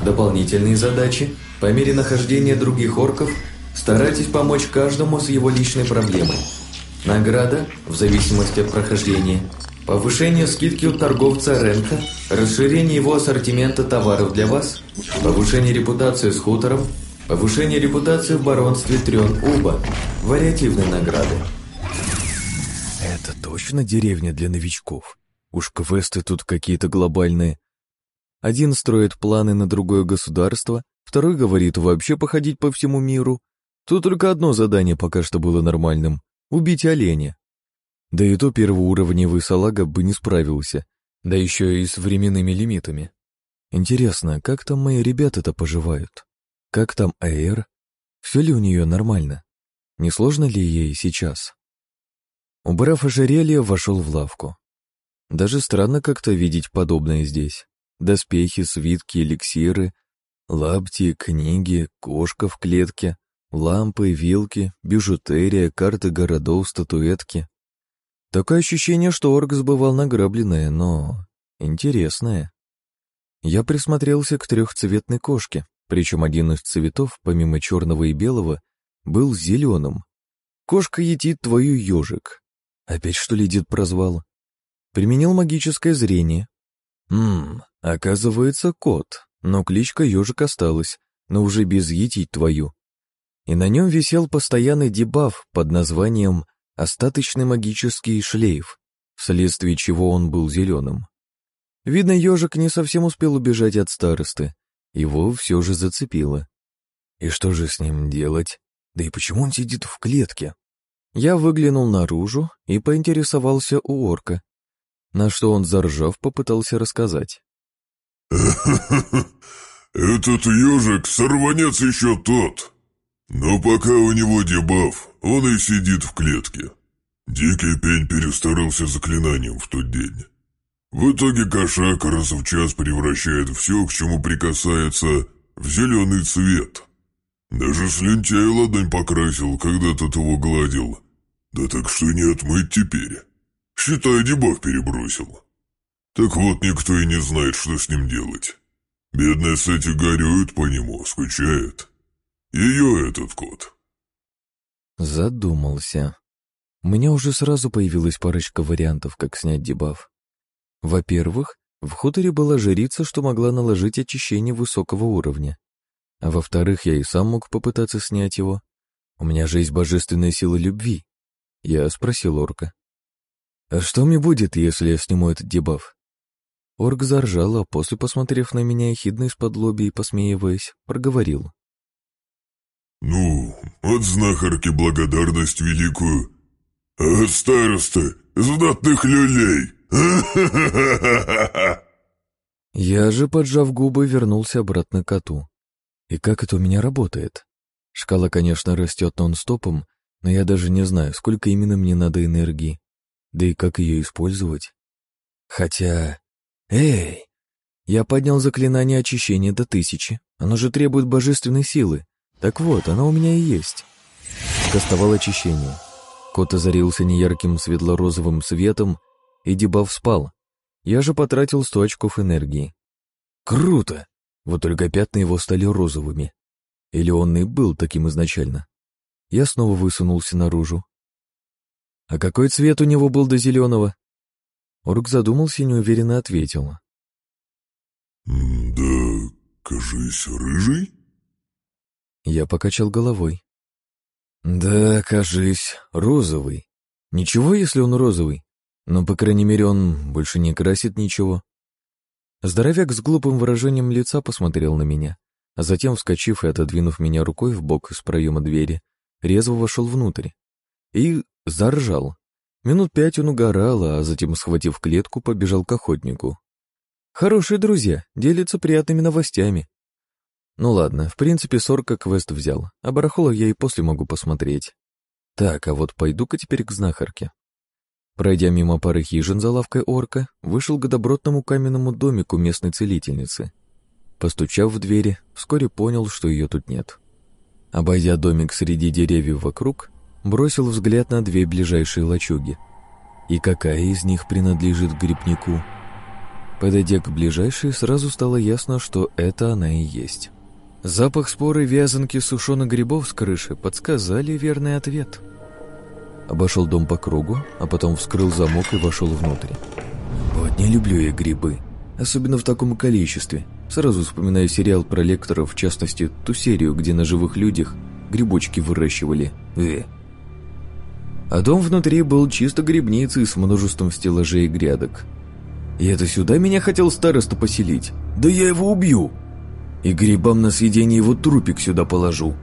[SPEAKER 1] Дополнительные задачи – по мере нахождения других орков старайтесь помочь каждому с его личной проблемой. Награда, в зависимости от прохождения, повышение скидки у торговца Ренка, расширение его ассортимента товаров для вас, повышение репутации с хутором, повышение репутации в баронстве Трен Уба, вариативные награды.
[SPEAKER 2] Это точно деревня для новичков? Уж квесты тут какие-то глобальные. Один строит планы на другое государство, Второй говорит вообще походить по всему миру. Тут только одно задание пока что было нормальным — убить оленя. Да и то первоуровневый салага бы не справился, да еще и с временными лимитами. Интересно, как там мои ребята-то поживают? Как там Эйр? Все ли у нее нормально? Не сложно ли ей сейчас? Убрав ожерелье, вошел в лавку. Даже странно как-то видеть подобное здесь. Доспехи, свитки, эликсиры, лапти, книги, кошка в клетке, лампы, вилки, бижутерия, карты городов, статуэтки. Такое ощущение, что орк сбывал награбленное, но интересное. Я присмотрелся к трехцветной кошке, причем один из цветов, помимо черного и белого, был зеленым. Кошка едит твою ежик. Опять что ли дед прозвал? Применил магическое зрение. Ммм, оказывается, кот, но кличка ежик осталась, но уже без етить твою. И на нем висел постоянный дебаф под названием «Остаточный магический шлейф», вследствие чего он был зеленым. Видно, ежик не совсем успел убежать от старосты. Его все же зацепило. И что же с ним делать? Да и почему он сидит в клетке? Я выглянул наружу и поинтересовался у орка, на что он, заржав, попытался рассказать.
[SPEAKER 4] «Этот ежик сорванец еще тот. Но пока у него дебаф, он и сидит в клетке. Дикий пень перестарался заклинанием в тот день. В итоге кошак раз в час превращает все, к чему прикасается, в зеленый цвет. Даже слюнтяй ладонь покрасил, когда тот его гладил. Да так что не отмыть теперь. Считай, дебаф перебросил. Так вот, никто и не знает, что с ним делать. Бедная Сети горюет по нему, скучает. Ее этот кот.
[SPEAKER 2] Задумался. У меня уже сразу появилась парочка вариантов, как снять дебаф. Во-первых, в хуторе была жрица, что могла наложить очищение высокого уровня. А во-вторых, я и сам мог попытаться снять его. У меня же есть божественная сила любви. Я спросил орка. «А что мне будет, если я сниму этот дебаф?» Орк заржал, а после, посмотрев на меня ехидно из-под лоби и посмеиваясь, проговорил.
[SPEAKER 4] «Ну, от знахарки благодарность великую, а от старосты знатных люлей!»
[SPEAKER 2] Я же, поджав губы, вернулся обратно к коту. И как это у меня работает? Шкала, конечно, растет нон-стопом, но я даже не знаю, сколько именно мне надо энергии, да и как ее использовать. Хотя... Эй! Я поднял заклинание очищения до тысячи. Оно же требует божественной силы. Так вот, оно у меня и есть. Кастовал очищение. Кот озарился неярким светло-розовым светом, и дебаф спал. Я же потратил сто очков энергии. Круто! Вот только пятна его стали розовыми. Или он и был таким изначально. Я снова высунулся наружу. А какой цвет у него был до зеленого? Орк задумался и неуверенно ответил.
[SPEAKER 4] «Да, кажись, рыжий?»
[SPEAKER 2] Я покачал головой. «Да, кажись, розовый. Ничего, если он розовый. Но, по крайней мере, он больше не красит ничего. Здоровяк с глупым выражением лица посмотрел на меня, а затем, вскочив и отодвинув меня рукой в бок из проема двери, резво вошел внутрь. И заржал. Минут пять он угорал, а затем, схватив клетку, побежал к охотнику. Хорошие друзья, делятся приятными новостями. Ну ладно, в принципе, сорка квест взял, а барахолов я и после могу посмотреть. Так, а вот пойду-ка теперь к знахарке. Пройдя мимо пары хижин за лавкой орка, вышел к добротному каменному домику местной целительницы. Постучав в двери, вскоре понял, что ее тут нет. Обойдя домик среди деревьев вокруг, бросил взгляд на две ближайшие лачуги. И какая из них принадлежит грибнику? Подойдя к ближайшей, сразу стало ясно, что это она и есть. Запах споры вязанки сушеных грибов с крыши подсказали верный ответ — Обошел дом по кругу, а потом вскрыл замок и вошел внутрь. Вот не люблю я грибы, особенно в таком количестве. Сразу вспоминаю сериал про лекторов, в частности, ту серию, где на живых людях грибочки выращивали. Э. А дом внутри был чисто грибницей с множеством стеллажей и грядок. И это сюда меня хотел староста поселить? Да я его убью! И грибам на съедение его трупик сюда положу.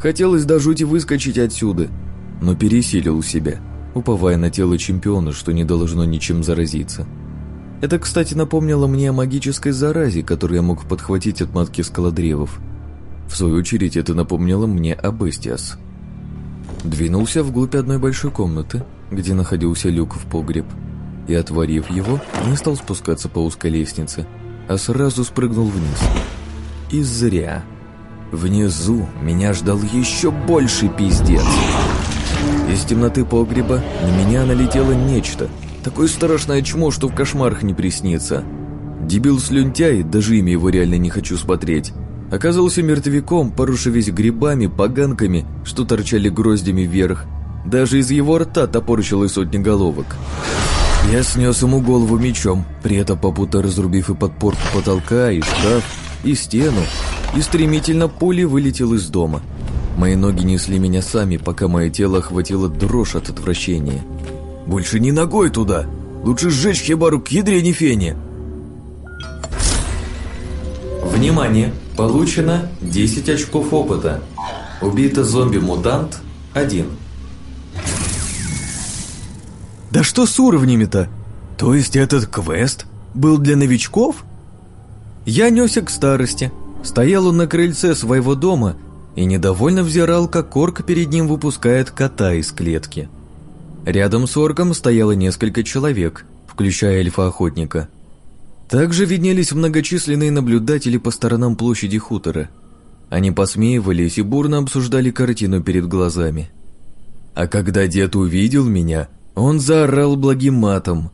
[SPEAKER 2] Хотелось до жути выскочить отсюда, но пересилил себя, уповая на тело чемпиона, что не должно ничем заразиться. Это, кстати, напомнило мне о магической заразе, которую я мог подхватить от матки скалодревов. В свою очередь это напомнило мне об Эстиас. Двинулся вглубь одной большой комнаты, где находился люк в погреб, и, отворив его, не стал спускаться по узкой лестнице, а сразу спрыгнул вниз. И зря. Внизу меня ждал еще больший пиздец. Из темноты погреба на меня налетело нечто, такое страшное чмо, что в кошмарах не приснится. Дебил слюнтяй, даже имя его реально не хочу смотреть, оказался мертвяком, порушивясь грибами, поганками, что торчали гроздями вверх. Даже из его рта топорщилось сотни головок. Я снес ему голову мечом, при этом попутно разрубив и подпорку потолка, и шкаф, и стену, и стремительно пулей вылетел из дома. Мои ноги несли меня сами, пока мое тело охватило дрожь от отвращения. «Больше не ногой туда! Лучше сжечь хибару к ядре фене!»
[SPEAKER 1] Внимание! Получено 10 очков опыта. Убито зомби-мутант 1.
[SPEAKER 2] Да что с уровнями-то? То есть этот квест был для новичков? Я несся к старости. Стоял он на крыльце своего дома и недовольно взирал, как орк перед ним выпускает кота из клетки. Рядом с орком стояло несколько человек, включая эльфа-охотника. Также виднелись многочисленные наблюдатели по сторонам площади хутора. Они посмеивались и бурно обсуждали картину перед глазами. А когда дед увидел меня, он заорал благим матом,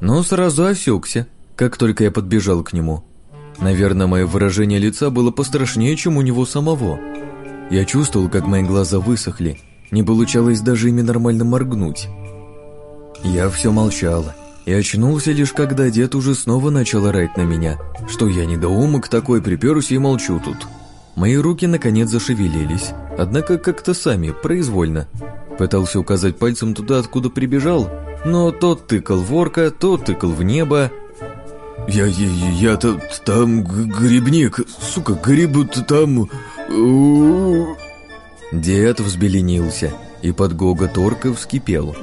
[SPEAKER 2] но сразу осекся, как только я подбежал к нему. Наверное, мое выражение лица было пострашнее, чем у него самого. Я чувствовал, как мои глаза высохли, не получалось даже ими нормально моргнуть. Я все молчал и очнулся лишь когда дед уже снова начал орать на меня, что я недоумок такой, приперся и молчу тут. Мои руки наконец зашевелились, однако как-то сами, произвольно, Пытался указать пальцем туда, откуда прибежал, но тот тыкал в орка, тот тыкал в небо.
[SPEAKER 3] «Я... я... я-то там грибник, сука, гриб там...»
[SPEAKER 2] Дед взбеленился и под гогот орка вскипел.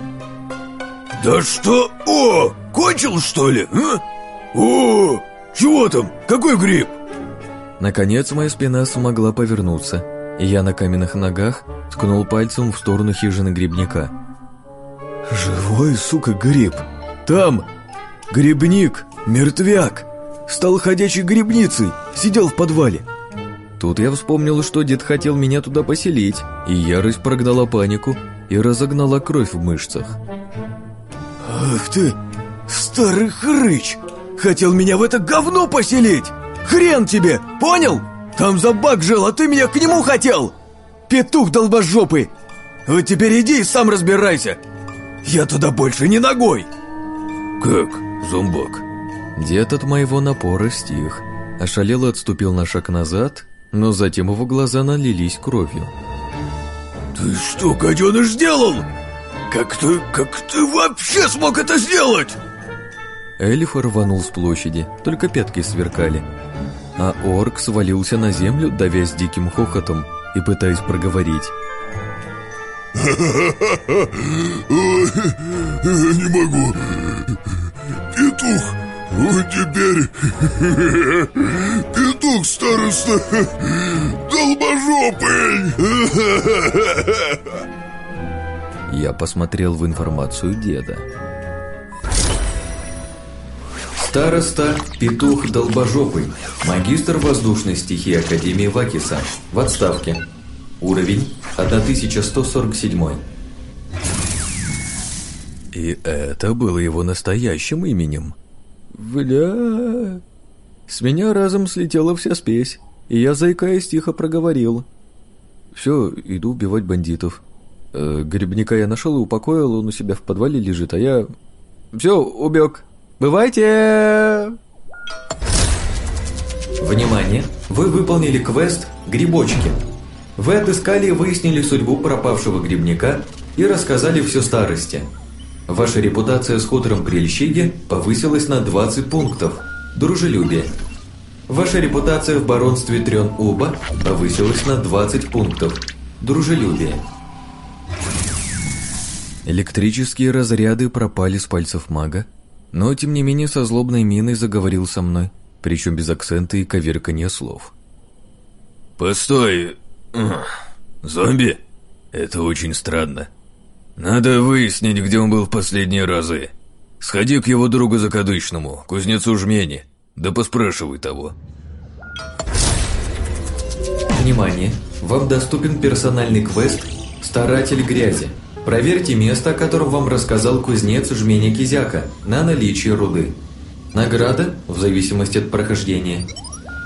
[SPEAKER 3] «Да что? О, кончил, что ли? А? О, чего там? Какой гриб?»
[SPEAKER 2] Наконец моя спина смогла повернуться, и я на каменных ногах ткнул пальцем в сторону хижины грибника.
[SPEAKER 3] «Живой, сука, гриб! Там! Грибник! Мертвяк! Стал ходячей грибницей! Сидел в подвале!»
[SPEAKER 2] Тут я вспомнил, что дед хотел меня туда поселить, и ярость прогнала панику и разогнала кровь в мышцах.
[SPEAKER 3] «Ах ты, старый хрыч! Хотел меня в это говно поселить! Хрен тебе, понял? Там забак жил, а ты меня к нему хотел!» Петух долбожопый! Вот теперь иди и сам разбирайся! Я туда больше не ногой!» «Как, зомбак?»
[SPEAKER 2] Дед от моего напора стих, ошалело отступил на шаг назад, но затем его глаза налились кровью.
[SPEAKER 3] «Ты что, гаденыш, сделал? Как ты, как ты вообще смог это сделать?»
[SPEAKER 2] Эльф рванул с площади, только пятки сверкали, а орк свалился на землю, давясь диким хохотом, и пытаясь проговорить.
[SPEAKER 4] «Не могу. Петух, теперь петух староста долбожопый!»
[SPEAKER 2] Я посмотрел в информацию деда.
[SPEAKER 1] Староста Петух Долбожопый, магистр воздушной стихии Академии Вакиса, в отставке. Уровень 1147.
[SPEAKER 2] И это было его настоящим именем. Бля... С меня разом слетела вся спесь, и я, заикаясь, тихо проговорил. Все, иду убивать бандитов. Э, грибника я нашел и упокоил, он у себя в подвале лежит, а я... Все, убег. Бывайте!
[SPEAKER 1] Внимание! Вы выполнили квест «Грибочки». Вы отыскали и выяснили судьбу пропавшего грибника и рассказали все старости. Ваша репутация с хутором Прельщиги повысилась на 20 пунктов. Дружелюбие. Ваша репутация в баронстве Трен-Уба повысилась на 20 пунктов. Дружелюбие.
[SPEAKER 2] Электрические разряды пропали с пальцев мага, но, тем не менее, со злобной миной заговорил со мной, причем без акцента и коверкания слов.
[SPEAKER 3] Постой. Зомби? Это очень странно. Надо выяснить, где он был в последние разы. Сходи к его другу закадычному, кузнецу Жмени, да поспрашивай того.
[SPEAKER 1] Внимание! Вам доступен персональный квест «Старатель грязи». Проверьте место, о котором вам рассказал кузнец Жменя Кизяка, на наличие руды. Награда, в зависимости от прохождения.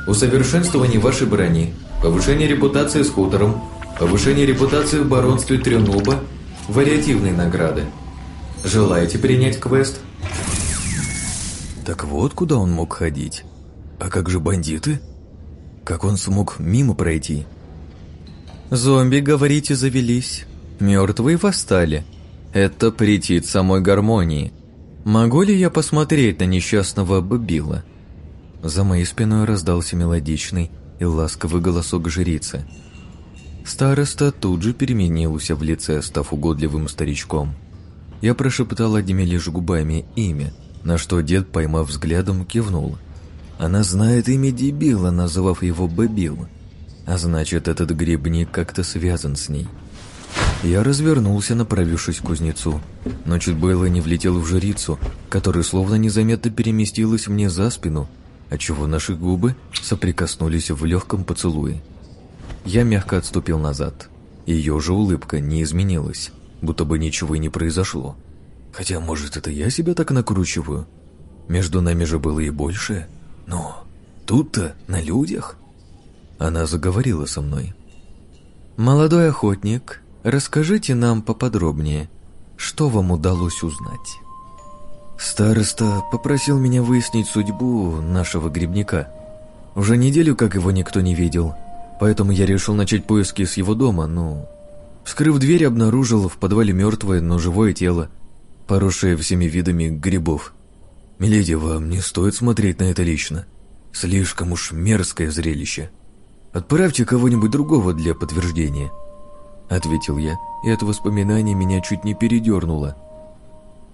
[SPEAKER 1] Усовершенствование вашей брони, повышение репутации с хутором, повышение репутации в баронстве Тренуба, вариативные награды. Желаете принять квест?
[SPEAKER 2] Так вот куда он мог ходить. А как же бандиты? Как он смог мимо пройти? Зомби, говорите, завелись. Мертвые восстали. Это претит самой гармонии. Могу ли я посмотреть на несчастного Бабила? За моей спиной раздался мелодичный и ласковый голосок жрицы. Староста тут же переменился в лице, став угодливым старичком. Я прошептал одними лишь губами имя, на что дед, поймав взглядом, кивнул. Она знает имя дебила, назвав его Бабил. А значит, этот грибник как-то связан с ней. Я развернулся, направившись к кузнецу, но чуть было не влетел в жрицу, которая словно незаметно переместилась мне за спину, отчего наши губы соприкоснулись в легком поцелуе. Я мягко отступил назад. Ее же улыбка не изменилась будто бы ничего и не произошло. Хотя, может, это я себя так накручиваю? Между нами же было и больше. Но тут-то, на людях. Она заговорила со мной. «Молодой охотник, расскажите нам поподробнее, что вам удалось узнать?» Староста попросил меня выяснить судьбу нашего грибника. Уже неделю как его никто не видел, поэтому я решил начать поиски с его дома, ну, Вскрыв дверь, обнаружил в подвале мертвое, но живое тело, поросшее всеми видами грибов. «Миледи, вам не стоит смотреть на это лично. Слишком уж мерзкое зрелище. Отправьте кого-нибудь другого для подтверждения», — ответил я, и это воспоминание меня чуть не передернуло.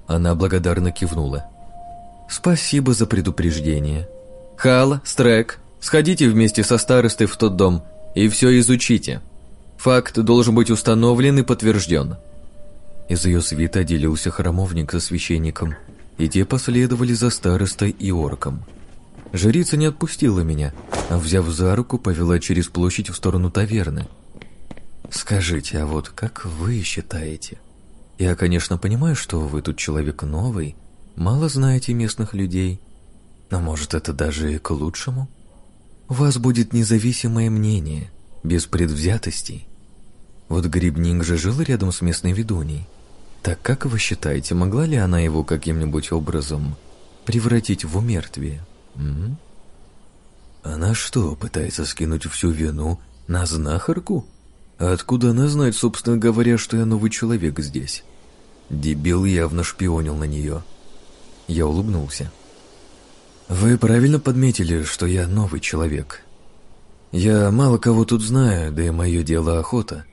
[SPEAKER 2] Она благодарно кивнула. «Спасибо за предупреждение. Хала, Стрек, сходите вместе со старостой в тот дом и все изучите». Факт должен быть установлен и подтвержден. Из ее свита отделился храмовник со священником, и те последовали за старостой и орком. Жрица не отпустила меня, а, взяв за руку, повела через площадь в сторону таверны. «Скажите, а вот как вы считаете? Я, конечно, понимаю, что вы тут человек новый, мало знаете местных людей, но, может, это даже и к лучшему? Вас будет независимое мнение, без предвзятостей, вот грибник же жил рядом с местной ведуней. Так как вы считаете, могла ли она его каким-нибудь образом превратить в умертвие? М? Она что, пытается скинуть всю вину на знахарку? Откуда она знает, собственно говоря, что я новый человек здесь? Дебил явно шпионил на нее. Я улыбнулся. Вы правильно подметили, что я новый человек. Я мало кого тут знаю, да и мое дело охота.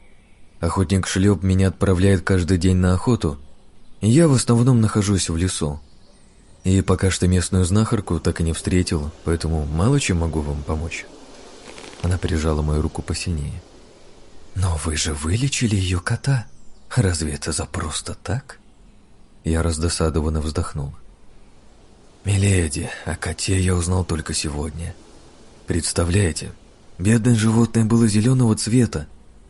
[SPEAKER 2] Охотник Шлеп меня отправляет каждый день на охоту, я в основном нахожусь в лесу. И пока что местную знахарку так и не встретил, поэтому мало чем могу вам помочь. Она прижала мою руку посильнее. «Но вы же вылечили ее кота. Разве это за просто так?» Я раздосадованно вздохнул. «Миледи, о коте я узнал только сегодня. Представляете, бедное животное было зеленого цвета,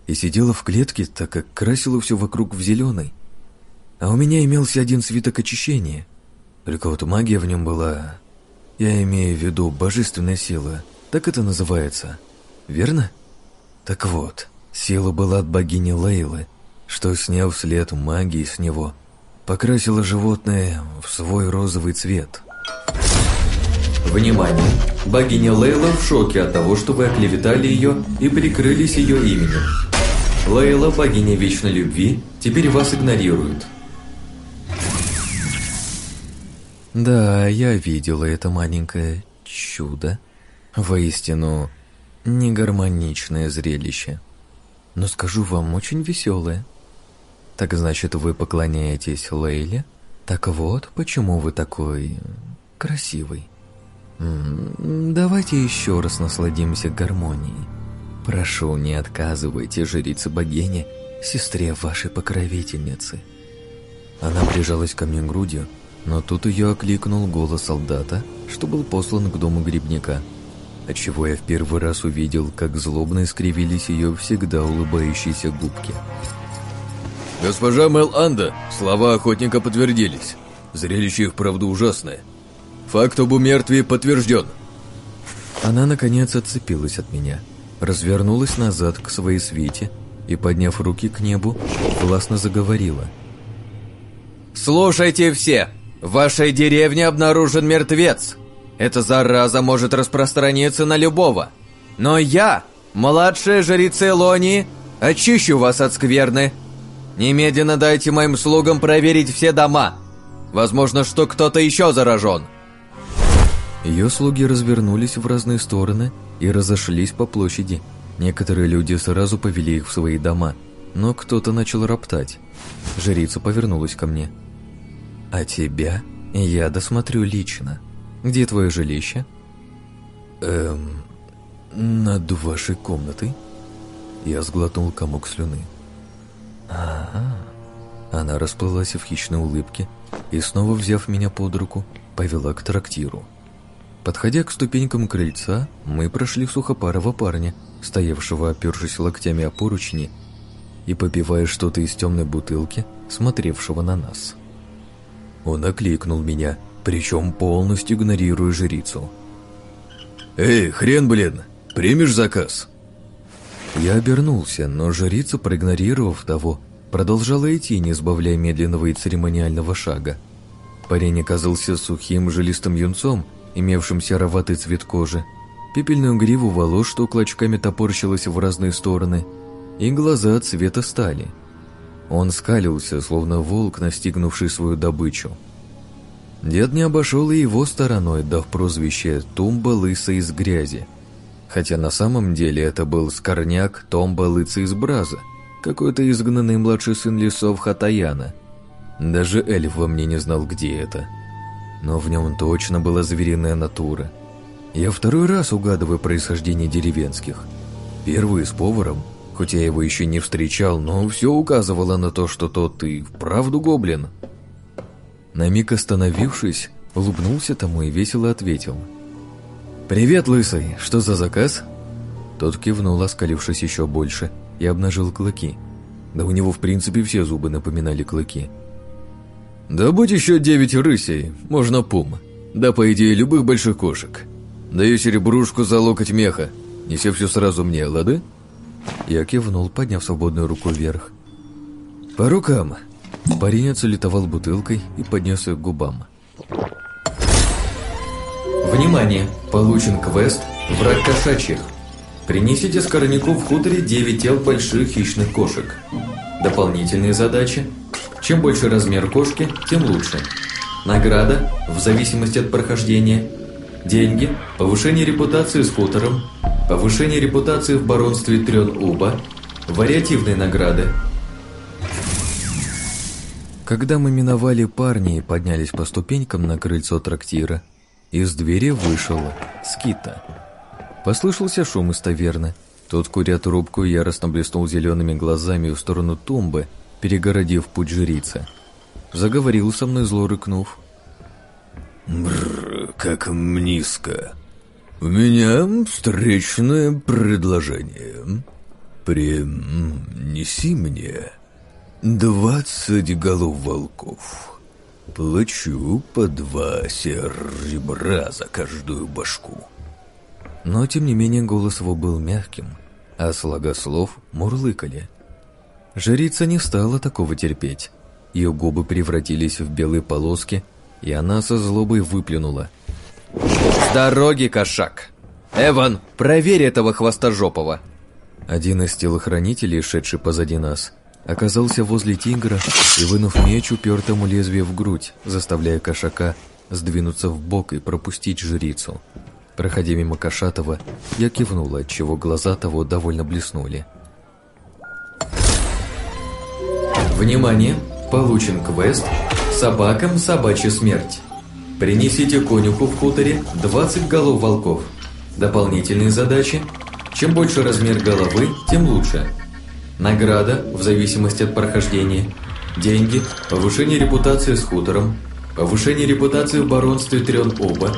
[SPEAKER 2] и сидела в клетке, так как красила все вокруг в зеленый. А у меня имелся один свиток очищения. Только вот магия в нем была... Я имею в виду божественная сила, так это называется. Верно? Так вот, сила была от богини Лейлы, что, сняв след магии с него, покрасила животное в свой розовый цвет.
[SPEAKER 1] Внимание! Богиня Лейла в шоке от того, что вы оклеветали ее и прикрылись ее именем. Лейла, богиня вечной любви, теперь вас игнорирует.
[SPEAKER 2] Да, я видела это маленькое чудо. Воистину, негармоничное зрелище. Но скажу вам, очень веселое. Так значит, вы поклоняетесь Лейле? Так вот, почему вы такой красивый. Давайте еще раз насладимся гармонией. Прошу, не отказывайте жрице богине, сестре вашей покровительницы. Она прижалась ко мне грудью, но тут ее окликнул голос солдата, что был послан к дому грибника, отчего я в первый раз увидел, как злобно искривились ее всегда улыбающиеся губки.
[SPEAKER 3] «Госпожа Мел Анда, слова охотника подтвердились. Зрелище их, правда, ужасное. Факт об умертвии подтвержден».
[SPEAKER 2] Она, наконец, отцепилась от меня, развернулась назад к своей свите и, подняв руки к небу, властно заговорила.
[SPEAKER 5] «Слушайте все! В вашей деревне обнаружен мертвец. Эта зараза может распространиться на любого. Но я, младшая жрица Элонии, очищу вас от скверны. Немедленно дайте моим слугам проверить все дома. Возможно, что кто-то еще заражен».
[SPEAKER 2] Ее слуги развернулись в разные стороны и разошлись по площади. Некоторые люди сразу повели их в свои дома, но кто-то начал роптать. Жрица повернулась ко мне. «А тебя я досмотрю лично. Где твое жилище?»
[SPEAKER 3] «Эм... над вашей комнатой?» Я сглотнул комок слюны.
[SPEAKER 2] «Ага». Она расплылась в хищной улыбке и, снова взяв меня под руку, повела к трактиру. Подходя к ступенькам крыльца, мы прошли сухопарого парня, стоявшего, опершись локтями о поручни и попивая что-то из темной бутылки, смотревшего на нас. Он окликнул меня, причем полностью игнорируя жрицу.
[SPEAKER 3] «Эй, хрен, блин, примешь заказ?»
[SPEAKER 2] Я обернулся, но жрица, проигнорировав того, продолжала идти, не сбавляя медленного и церемониального шага. Парень оказался сухим жилистым юнцом, имевшим сероватый цвет кожи, пепельную гриву волос, что клочками топорщилась в разные стороны, и глаза цвета стали – он скалился, словно волк, настигнувший свою добычу. Дед не обошел и его стороной, дав прозвище «Тумба лысый из грязи». Хотя на самом деле это был скорняк Томба лысый из браза, какой-то изгнанный младший сын лесов Хатаяна. Даже эльф во мне не знал, где это. Но в нем точно была звериная натура. Я второй раз угадываю происхождение деревенских. Первый с поваром – Хоть я его еще не встречал, но все указывало на то, что тот и вправду гоблин. На миг остановившись, улыбнулся тому и весело ответил. «Привет, лысый! Что за заказ?» Тот кивнул, оскалившись еще больше, и обнажил клыки. Да у него, в принципе, все зубы напоминали клыки.
[SPEAKER 3] «Да будь еще девять рысей, можно пум. Да, по идее, любых больших кошек. Даю серебрушку за локоть меха. Неси все сразу мне, лады?»
[SPEAKER 2] Я кивнул, подняв свободную руку вверх. «По рукам!» Парень оцелитовал бутылкой и поднес ее к губам.
[SPEAKER 1] Внимание! Получен квест «Враг кошачьих». Принесите скорняку в хуторе 9 тел больших хищных кошек. Дополнительные задачи. Чем больше размер кошки, тем лучше. Награда, в зависимости от прохождения. Деньги, повышение репутации с хутором, Повышение репутации в баронстве Трен-Уба. Вариативные награды.
[SPEAKER 2] Когда мы миновали парни и поднялись по ступенькам на крыльцо трактира, из двери вышел Скита. Послышался шум из таверны. Тот, куря трубку, яростно блеснул зелеными глазами в сторону тумбы, перегородив путь жрицы. Заговорил со мной, зло рыкнув.
[SPEAKER 3] «Бррр, как низко!» «У меня встречное предложение. Принеси мне двадцать голов волков. Плачу по два серебра за каждую башку».
[SPEAKER 2] Но, тем не менее, голос его был мягким, а слога слов мурлыкали. Жрица не стала такого терпеть. Ее губы превратились в белые полоски, и она со злобой выплюнула –
[SPEAKER 5] «С дороги, кошак! Эван, проверь этого хвостожопого!»
[SPEAKER 2] Один из телохранителей, шедший позади нас, оказался возле тигра и, вынув меч, упер тому лезвие в грудь, заставляя кошака сдвинуться в бок и пропустить жрицу. Проходя мимо Кошатова, я кивнула, отчего глаза того довольно блеснули.
[SPEAKER 1] Внимание! Получен квест «Собакам собачья смерть». Принесите конюху в хуторе 20 голов волков. Дополнительные задачи. Чем больше размер головы, тем лучше. Награда, в зависимости от прохождения. Деньги, повышение репутации с хутором, повышение репутации в баронстве Трен Оба,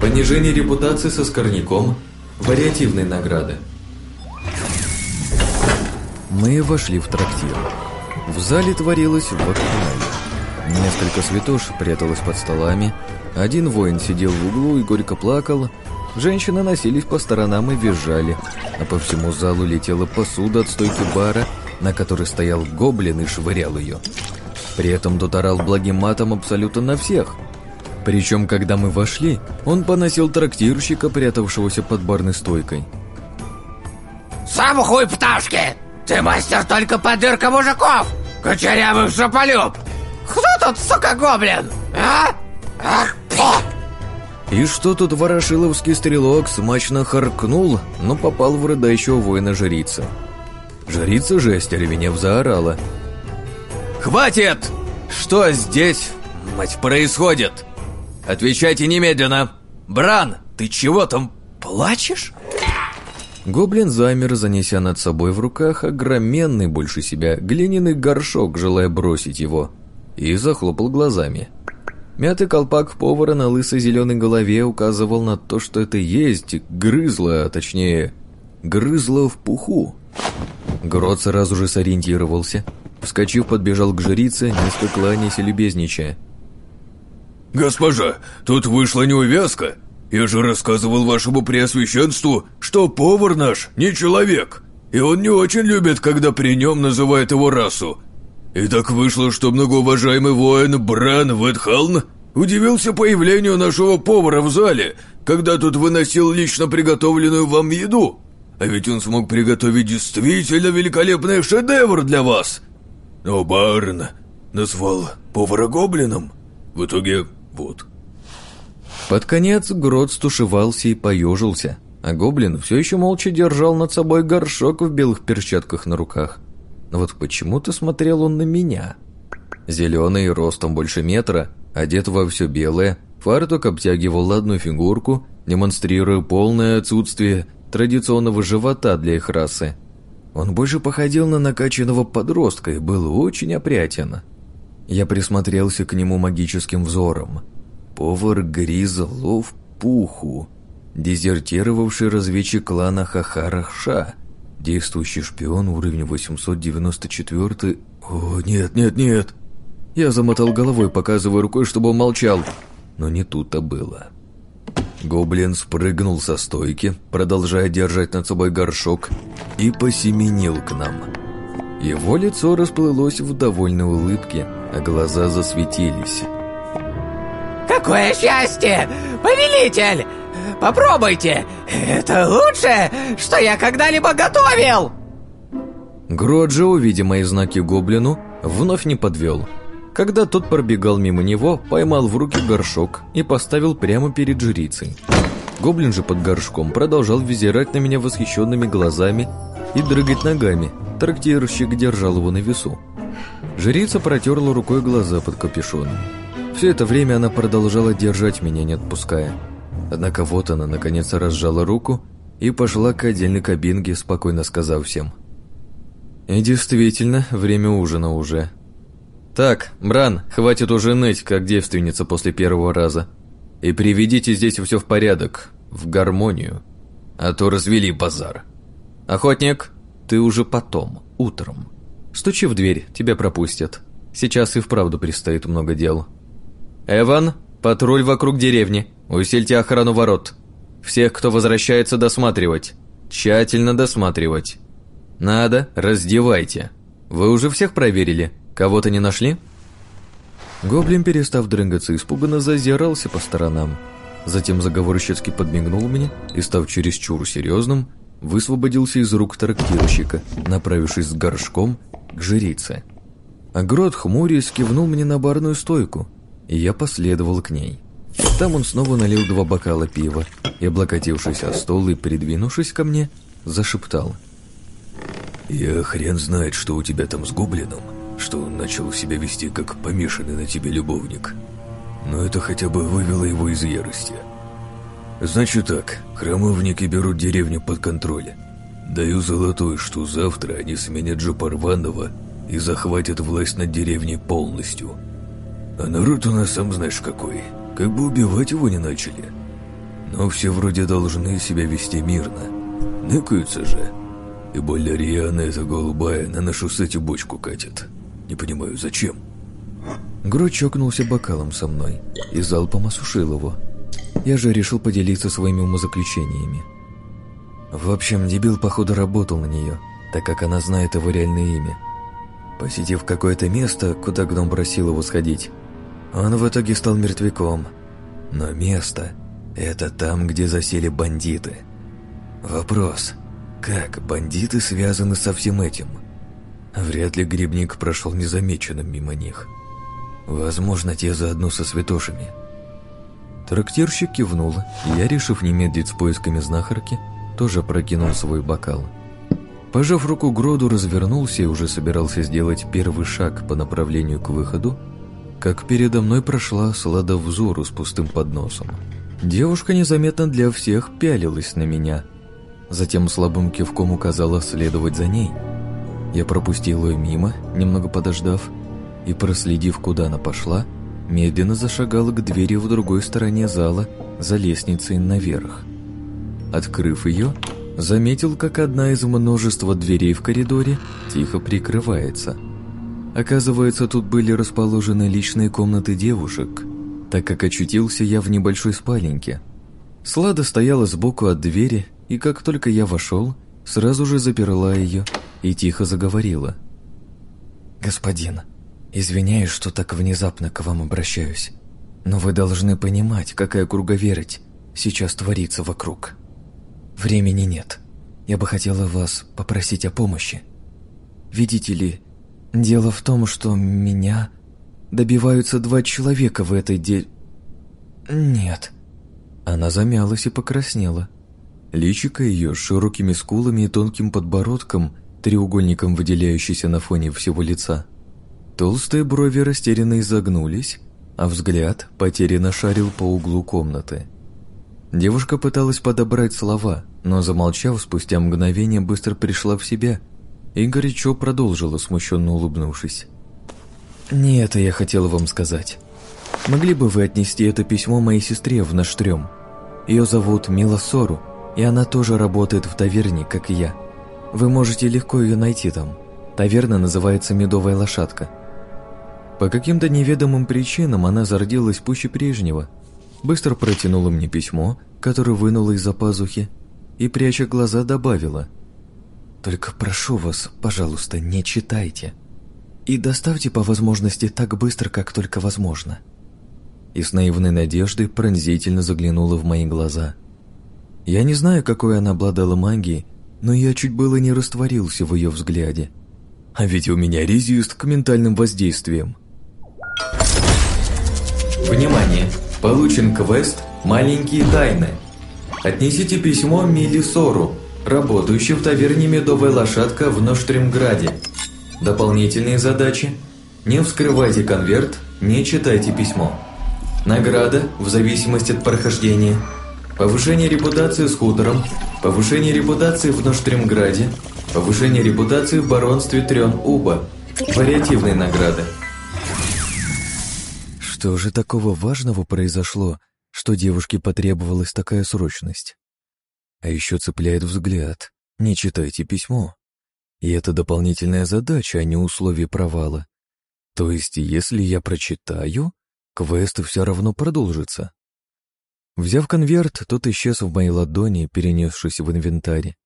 [SPEAKER 1] понижение репутации со Скорняком, вариативные награды.
[SPEAKER 2] Мы вошли в трактир. В зале творилось вакханалия. Несколько святош пряталось под столами, один воин сидел в углу и горько плакал, женщины носились по сторонам и визжали, а по всему залу летела посуда от стойки бара, на которой стоял гоблин и швырял ее. При этом тот орал благим матом абсолютно на всех. Причем, когда мы вошли, он поносил трактирщика, прятавшегося под барной стойкой.
[SPEAKER 6] «Сам хуй пташки! Ты мастер только по дыркам мужиков! Кучерявый шополюб! Кто тут, сука, гоблин? А? Ах,
[SPEAKER 2] И что тут ворошиловский стрелок смачно харкнул, но попал в рыдающего воина жрица. Жрица же, остервенев, заорала.
[SPEAKER 5] «Хватит! Что здесь, мать, происходит? Отвечайте немедленно! Бран, ты чего там плачешь?»
[SPEAKER 2] Гоблин замер, занеся над собой в руках огроменный больше себя глиняный горшок, желая бросить его, и захлопал глазами. Мятый колпак повара на лысой зеленой голове указывал на то, что это есть грызло, а точнее, грызло в пуху. Грот сразу же сориентировался. Вскочив, подбежал к жрице, низко кланяясь и любезничая.
[SPEAKER 3] «Госпожа, тут вышла неувязка. Я же рассказывал вашему преосвященству, что повар наш не человек, и он не очень любит, когда при нем называют его расу. И так вышло, что многоуважаемый воин Бран Ветхалн удивился появлению нашего повара в зале, когда тут выносил лично приготовленную вам еду. А ведь он смог приготовить действительно великолепный шедевр для вас. Но Барн назвал повара гоблином. В итоге вот.
[SPEAKER 2] Под конец Грот стушевался и поежился, а гоблин все еще молча держал над собой горшок в белых перчатках на руках. Но вот почему-то смотрел он на меня. Зеленый, ростом больше метра, одет во все белое, фартук обтягивал одну фигурку, демонстрируя полное отсутствие традиционного живота для их расы. Он больше походил на накачанного подростка и был очень опрятен. Я присмотрелся к нему магическим взором. Повар Гризлов Пуху, дезертировавший разведчик клана Хахарахша, действующий шпион уровень 894. О, нет, нет, нет. Я замотал головой, показывая рукой, чтобы он молчал, но не тут-то было. Гоблин спрыгнул со стойки, продолжая держать над собой горшок, и посеменил к нам. Его лицо расплылось в довольной улыбке, а глаза засветились.
[SPEAKER 6] Какое счастье! Повелитель! Попробуйте! Это лучшее, что я когда-либо готовил!
[SPEAKER 2] Гроджи, увидя мои знаки гоблину, вновь не подвел. Когда тот пробегал мимо него, поймал в руки горшок и поставил прямо перед жрицей. Гоблин же под горшком продолжал визирать на меня восхищенными глазами и дрыгать ногами. Трактирщик держал его на весу. Жрица протерла рукой глаза под капюшоном. Все это время она продолжала держать меня, не отпуская. Однако вот она, наконец, разжала руку и пошла к отдельной кабинке, спокойно сказав всем. И действительно, время ужина уже. Так, Бран, хватит уже ныть, как девственница после первого раза. И приведите здесь все в порядок, в гармонию. А то развели базар. Охотник, ты уже потом, утром. Стучи в дверь, тебя пропустят. Сейчас и вправду предстоит много дел. Эван, патруль вокруг деревни. Усильте охрану ворот. Всех, кто возвращается, досматривать. Тщательно досматривать. Надо, раздевайте. Вы уже всех проверили? Кого-то не нашли? Гоблин, перестав дрыгаться, испуганно зазирался по сторонам. Затем заговорщицки подмигнул мне и, став чересчур серьезным, высвободился из рук трактирщика, направившись с горшком к жрице. А Грот хмурясь кивнул мне на барную стойку, и я последовал к ней. Там он снова налил два бокала пива и, облокотившись о стол и придвинувшись ко мне, зашептал.
[SPEAKER 3] «Я хрен знает, что у тебя там с гоблином, что он начал себя вести как помешанный на тебе любовник. Но это хотя бы вывело его из ярости. Значит так, храмовники берут деревню под контроль. Даю золотой, что завтра они сменят Джопарванова и захватят власть над деревней полностью. А народ у нас сам знаешь какой, как бы убивать его не начали. Но все вроде должны себя вести мирно. Ныкаются же. И более рьяно эта голубая на нашу сети бочку катит. Не понимаю, зачем?
[SPEAKER 2] Гро чокнулся бокалом со мной и залпом осушил его. Я же решил поделиться своими умозаключениями. В общем, дебил, походу, работал на нее, так как она знает его реальное имя. Посетив какое-то место, куда гном просил его сходить, он в итоге стал мертвяком. Но место — это там, где засели бандиты. Вопрос, как бандиты связаны со всем этим? Вряд ли грибник прошел незамеченным мимо них. Возможно, те заодно со святошами. Трактирщик кивнул, и я, решив не медлить с поисками знахарки, тоже прокинул свой бокал. Пожав руку Гроду, развернулся и уже собирался сделать первый шаг по направлению к выходу, как передо мной прошла Слада взору с пустым подносом. Девушка незаметно для всех пялилась на меня. Затем слабым кивком указала следовать за ней. Я пропустил ее мимо, немного подождав, и, проследив, куда она пошла, медленно зашагала к двери в другой стороне зала за лестницей наверх. Открыв ее, заметил, как одна из множества дверей в коридоре тихо прикрывается. Оказывается, тут были расположены личные комнаты девушек, так как очутился я в небольшой спаленьке. Слада стояла сбоку от двери, и как только я вошел, сразу же заперла ее и тихо заговорила. «Господин, извиняюсь, что так внезапно к вам обращаюсь, но вы должны понимать, какая круговерть сейчас творится вокруг». Времени нет. Я бы хотела вас попросить о помощи. Видите ли, дело в том, что меня добиваются два человека в этой де... Нет. Она замялась и покраснела. Личико ее с широкими скулами и тонким подбородком, треугольником выделяющийся на фоне всего лица. Толстые брови растерянно изогнулись, а взгляд потерянно шарил по углу комнаты. Девушка пыталась подобрать слова, но, замолчав, спустя мгновение быстро пришла в себя и горячо продолжила, смущенно улыбнувшись. «Не это я хотела вам сказать. Могли бы вы отнести это письмо моей сестре в наш трем? Ее зовут Мила Сору, и она тоже работает в таверне, как и я. Вы можете легко ее найти там. Таверна называется «Медовая лошадка». По каким-то неведомым причинам она зародилась пуще прежнего – быстро протянула мне письмо, которое вынула из-за пазухи, и, пряча глаза, добавила. «Только прошу вас, пожалуйста, не читайте. И доставьте по возможности так быстро, как только возможно». И с наивной надеждой пронзительно заглянула в мои глаза. Я не знаю, какой она обладала магией, но я чуть было не растворился в ее взгляде. А ведь у меня резист к ментальным воздействиям.
[SPEAKER 1] Внимание! Получен квест «Маленькие тайны». Отнесите письмо Милли Сору, работающей в таверне «Медовая лошадка» в Ноштримграде. Дополнительные задачи. Не вскрывайте конверт, не читайте письмо. Награда в зависимости от прохождения. Повышение репутации с хутором, повышение репутации в Ноштримграде, повышение репутации в баронстве Трен-Уба. Вариативные награды.
[SPEAKER 2] Что же такого важного произошло, что девушке потребовалась такая срочность? А еще цепляет взгляд. Не читайте письмо. И это дополнительная задача, а не условие провала. То есть, если я прочитаю, квест все равно продолжится. Взяв конверт, тот исчез в моей ладони, перенесшись в инвентарь.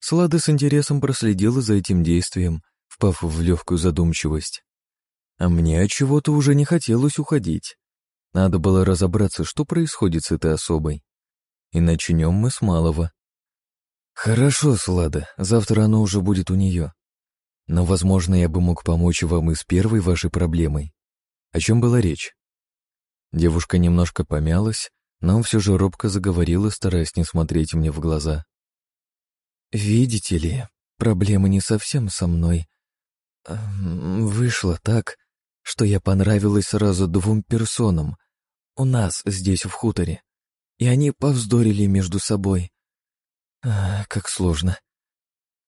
[SPEAKER 2] Слада с интересом проследила за этим действием, впав в легкую задумчивость. А мне от чего-то уже не хотелось уходить. Надо было разобраться, что происходит с этой особой. И начнем мы с малого. Хорошо, Слада, завтра оно уже будет у нее. Но, возможно, я бы мог помочь вам и с первой вашей проблемой. О чем была речь? Девушка немножко помялась, но все же робко заговорила, стараясь не смотреть мне в глаза. «Видите ли, проблема не совсем со мной. Вышло так, что я понравилась сразу двум персонам у нас здесь, в хуторе, и они повздорили между собой. А, как сложно.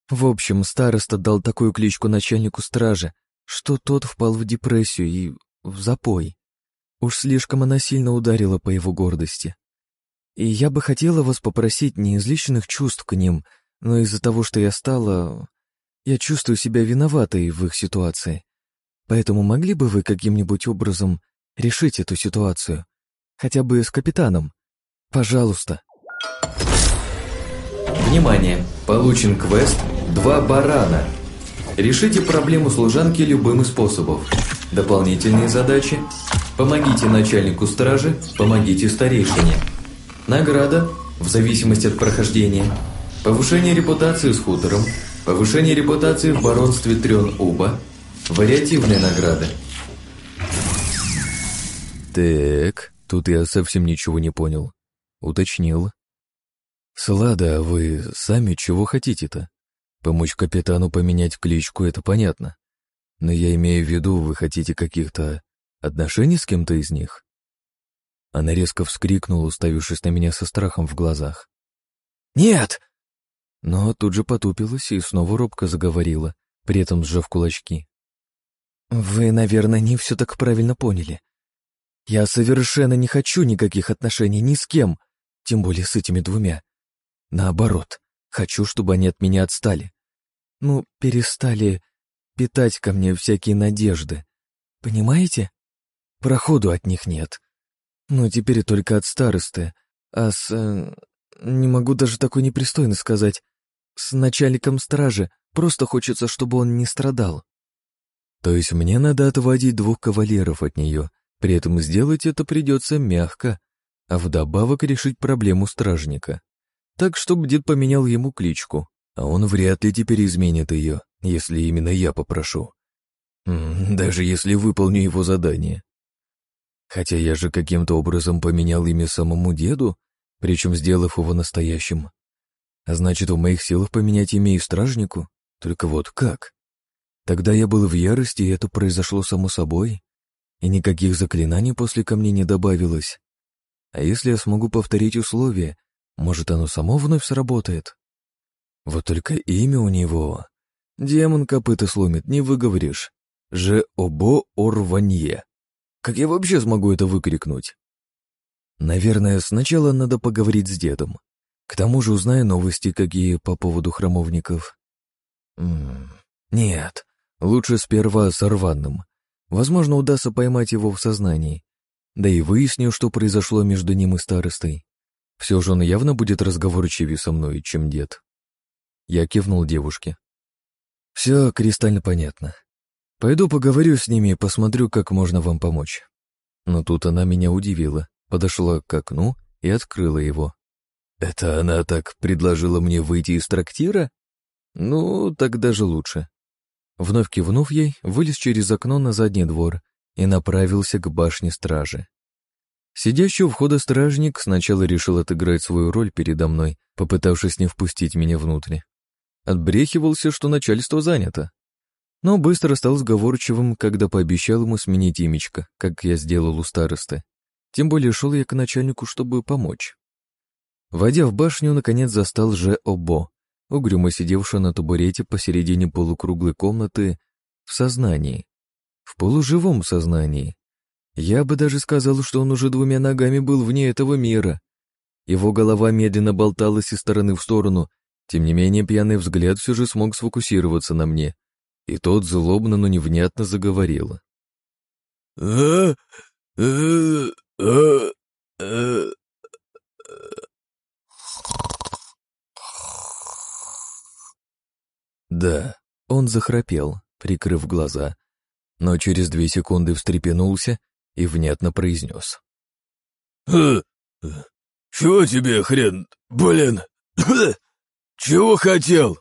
[SPEAKER 2] В общем, староста дал такую кличку начальнику стражи, что тот впал в депрессию и в запой. Уж слишком она сильно ударила по его гордости. И я бы хотела вас попросить не из личных чувств к ним, но из-за того, что я стала... Я чувствую себя виноватой в их ситуации. Поэтому могли бы вы каким-нибудь образом решить эту ситуацию? Хотя бы с капитаном. Пожалуйста.
[SPEAKER 1] Внимание! Получен квест «Два барана». Решите проблему служанки любым из способов. Дополнительные задачи. Помогите начальнику стражи, помогите старейшине. Награда, в зависимости от прохождения. Повышение репутации с хутором. Повышение репутации в баронстве Трен-Уба. Вариативные награды.
[SPEAKER 2] Так, тут я совсем ничего не понял. Уточнил. Слада, вы сами чего хотите-то? Помочь капитану поменять кличку — это понятно. Но я имею в виду, вы хотите каких-то отношений с кем-то из них? Она резко вскрикнула, уставившись на меня со страхом в глазах. «Нет!» Но тут же потупилась и снова робко заговорила, при этом сжав кулачки. «Вы, наверное, не все так правильно поняли. Я совершенно не хочу никаких отношений ни с кем, тем более с этими двумя. Наоборот, хочу, чтобы они от меня отстали. Ну, перестали питать ко мне всякие надежды. Понимаете? Проходу от них нет. Но теперь только от старосты, а с... Э, не могу даже такой непристойно сказать. С начальником стражи просто хочется, чтобы он не страдал. То есть мне надо отводить двух кавалеров от нее, при этом сделать это придется мягко, а вдобавок решить проблему стражника. Так, чтобы дед поменял ему кличку, а он вряд ли теперь изменит ее, если именно я попрошу. Даже если выполню его задание. Хотя я же каким-то образом поменял имя самому деду, причем сделав его настоящим. А значит, в моих силах поменять имя и стражнику? Только вот как? Тогда я был в ярости, и это произошло само собой, и никаких заклинаний после ко мне не добавилось. А если я смогу повторить условия, может, оно само вновь сработает? Вот только имя у него... Демон копыта сломит, не выговоришь. Же обо орванье. Как я вообще смогу это выкрикнуть? Наверное, сначала надо поговорить с дедом. К тому же узнаю новости, какие по поводу храмовников. М -м нет, лучше сперва с Арванным. Возможно, удастся поймать его в сознании. Да и выясню, что произошло между ним и старостой. Все же он явно будет разговорчивее со мной, чем дед. Я кивнул девушке. Все кристально понятно. Пойду поговорю с ними и посмотрю, как можно вам помочь. Но тут она меня удивила, подошла к окну и открыла его. Это она так предложила мне выйти из трактира? Ну, так даже лучше. Вновь кивнув ей, вылез через окно на задний двор и направился к башне стражи. Сидящий у входа стражник сначала решил отыграть свою роль передо мной, попытавшись не впустить меня внутрь. Отбрехивался, что начальство занято, но быстро стал сговорчивым, когда пообещал ему сменить имечко, как я сделал у старосты. Тем более шел я к начальнику, чтобы помочь. Войдя в башню, наконец застал же Обо, угрюмо сидевшего на табурете посередине полукруглой комнаты, в сознании. В полуживом сознании. Я бы даже сказал, что он уже двумя ногами был вне этого мира. Его голова медленно болталась из стороны в сторону, тем не менее пьяный взгляд все же смог сфокусироваться на мне, и тот злобно, но невнятно заговорил. Да, он захрапел, прикрыв глаза, но через две секунды встрепенулся и внятно произнес.
[SPEAKER 3] «Э, «Чего тебе, хрен, блин? Чего хотел?»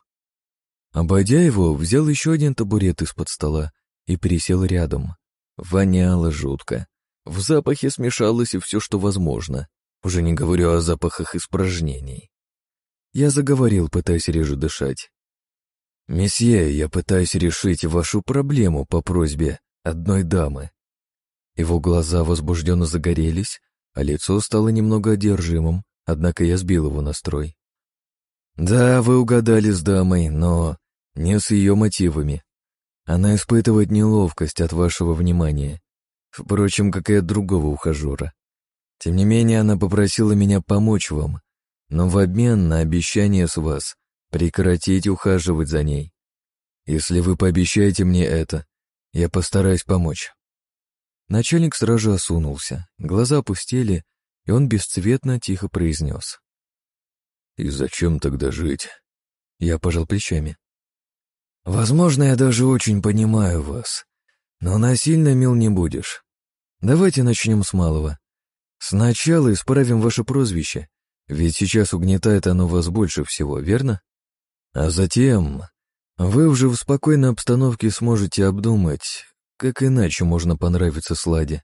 [SPEAKER 2] Обойдя его, взял еще один табурет из-под стола и пересел рядом. Воняло жутко. В запахе смешалось и все, что возможно. Уже не говорю о запахах испражнений. Я заговорил, пытаясь реже дышать. «Месье, я пытаюсь решить вашу проблему по просьбе одной дамы». Его глаза возбужденно загорелись, а лицо стало немного одержимым, однако я сбил его настрой. Да, вы угадали с дамой, но не с ее мотивами. Она испытывает неловкость от вашего внимания. Впрочем, как и от другого ухажера. Тем не менее, она попросила меня помочь вам, но в обмен на обещание с вас прекратить ухаживать за ней. Если вы пообещаете мне это, я постараюсь помочь. Начальник стражи осунулся, глаза опустили, и он бесцветно тихо произнес.
[SPEAKER 3] «И зачем тогда жить?»
[SPEAKER 2] Я пожал плечами. «Возможно, я даже очень понимаю вас, но насильно мил не будешь. Давайте начнем с малого. Сначала исправим ваше прозвище, ведь сейчас угнетает оно вас больше всего, верно? А затем вы уже в спокойной обстановке сможете обдумать, как иначе можно понравиться Сладе.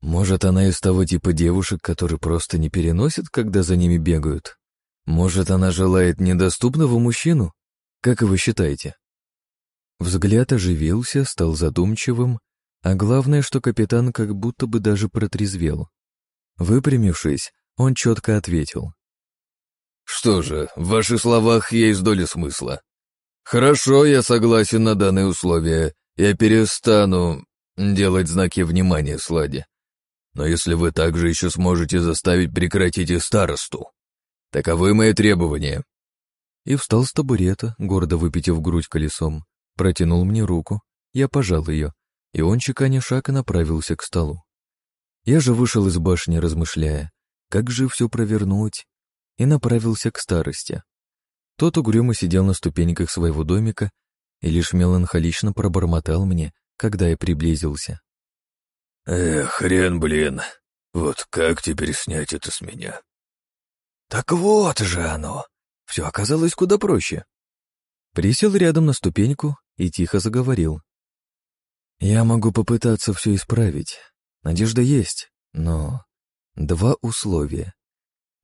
[SPEAKER 2] Может, она из того типа девушек, которые просто не переносят, когда за ними бегают? Может, она желает недоступного мужчину? Как вы считаете? Взгляд оживился, стал задумчивым, а главное, что капитан как будто бы даже протрезвел. Выпрямившись, он четко ответил.
[SPEAKER 3] «Что же, в ваших словах есть доля смысла. Хорошо, я согласен на данные условия. Я перестану делать знаки внимания Сладе. Но если вы также еще сможете заставить прекратить и старосту, таковы мои требования».
[SPEAKER 2] И встал с табурета, гордо выпитив грудь колесом, протянул мне руку, я пожал ее, и он, чеканя шаг, направился к столу. Я же вышел из башни, размышляя, как же все провернуть, и направился к старости. Тот угрюмо сидел на ступеньках своего домика и лишь меланхолично пробормотал мне, когда я приблизился.
[SPEAKER 3] «Эх, хрен, блин, вот как теперь снять это с меня?»
[SPEAKER 2] «Так вот же оно! Все оказалось куда проще!» Присел рядом на ступеньку и тихо заговорил. «Я могу попытаться все исправить. Надежда есть, но два условия.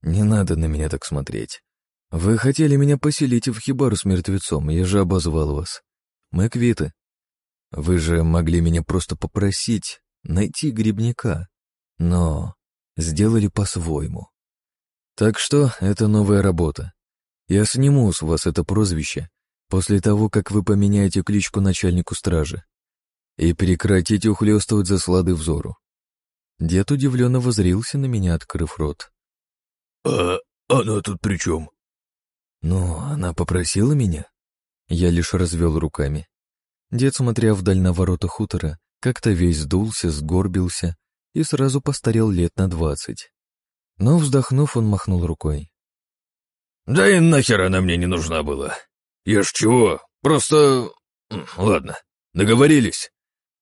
[SPEAKER 2] Не надо на меня так смотреть. Вы хотели меня поселить в хибару с мертвецом, я же обозвал вас. Мы квиты. Вы же могли меня просто попросить найти грибника, но сделали по-своему. Так что это новая работа. Я сниму с вас это прозвище после того, как вы поменяете кличку начальнику стражи и прекратите ухлёстывать за слады взору. Дед удивленно возрился на меня, открыв рот.
[SPEAKER 3] «А она тут при чем?»
[SPEAKER 2] «Ну, она попросила меня». Я лишь развел руками. Дед, смотря вдаль на ворота хутора, как-то весь сдулся, сгорбился и сразу постарел лет на двадцать. Но, вздохнув, он махнул рукой.
[SPEAKER 3] «Да и нахер она мне не нужна была. Я ж чего, просто... Ладно, договорились.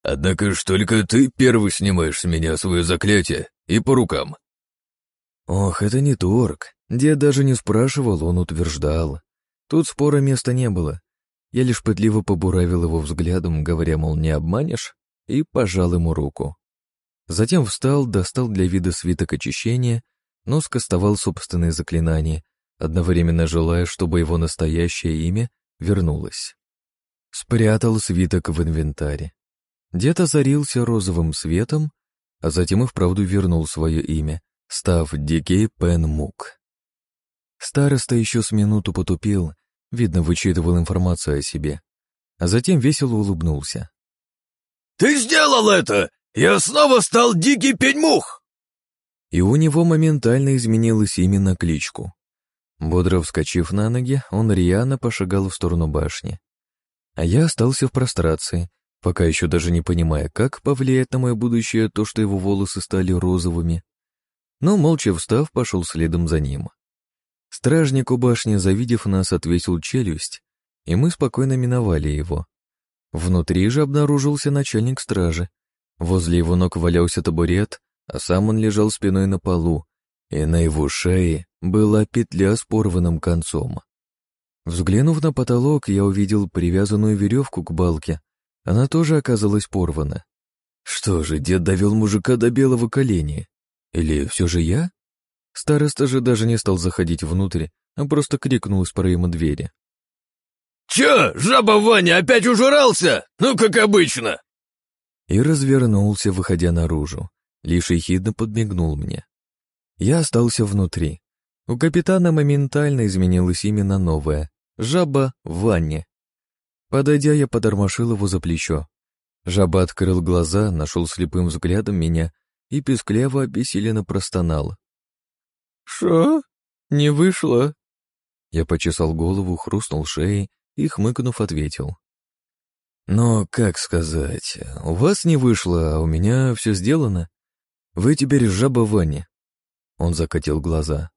[SPEAKER 3] Однако ж только ты первый снимаешь с меня свое заклятие и по рукам».
[SPEAKER 2] Ох, это не торг. Дед даже не спрашивал, он утверждал. Тут спора места не было. Я лишь пытливо побуравил его взглядом, говоря, мол, не обманешь, и пожал ему руку. Затем встал, достал для вида свиток очищения, но скостовал собственные заклинания, одновременно желая, чтобы его настоящее имя вернулось. Спрятал свиток в инвентаре. Дед озарился розовым светом, а затем и вправду вернул свое имя, став Дикей Пен Мук. Староста еще с минуту потупил, видно, вычитывал информацию о себе, а затем весело улыбнулся.
[SPEAKER 3] «Ты сделал это! Я снова стал Дикий Пеньмух!»
[SPEAKER 2] И у него моментально изменилось именно кличку. Бодро вскочив на ноги, он рьяно пошагал в сторону башни. А я остался в прострации, пока еще даже не понимая, как повлияет на мое будущее то, что его волосы стали розовыми. Но, молча встав, пошел следом за ним. Стражник у башни, завидев нас, отвесил челюсть, и мы спокойно миновали его. Внутри же обнаружился начальник стражи. Возле его ног валялся табурет, а сам он лежал спиной на полу, и на его шее была петля с порванным концом. Взглянув на потолок, я увидел привязанную веревку к балке, она тоже оказалась порвана. Что же, дед довел мужика до белого коленя? Или все же я? Староста же даже не стал заходить внутрь, а просто крикнул из проема двери.
[SPEAKER 3] «Че, жаба Ваня опять ужрался? Ну, как обычно!»
[SPEAKER 2] И развернулся, выходя наружу. Лишь ехидно подмигнул мне. Я остался внутри. У капитана моментально изменилось имя на новое — Жаба в ванне. Подойдя, я подормошил его за плечо. Жаба открыл глаза, нашел слепым взглядом меня и пескляво обессиленно простонал. «Шо? Не вышло?» Я почесал голову, хрустнул шеей и, хмыкнув, ответил. «Но, как сказать, у вас не вышло, а у меня все сделано. Вы теперь жаба Ваня». Он закатил глаза.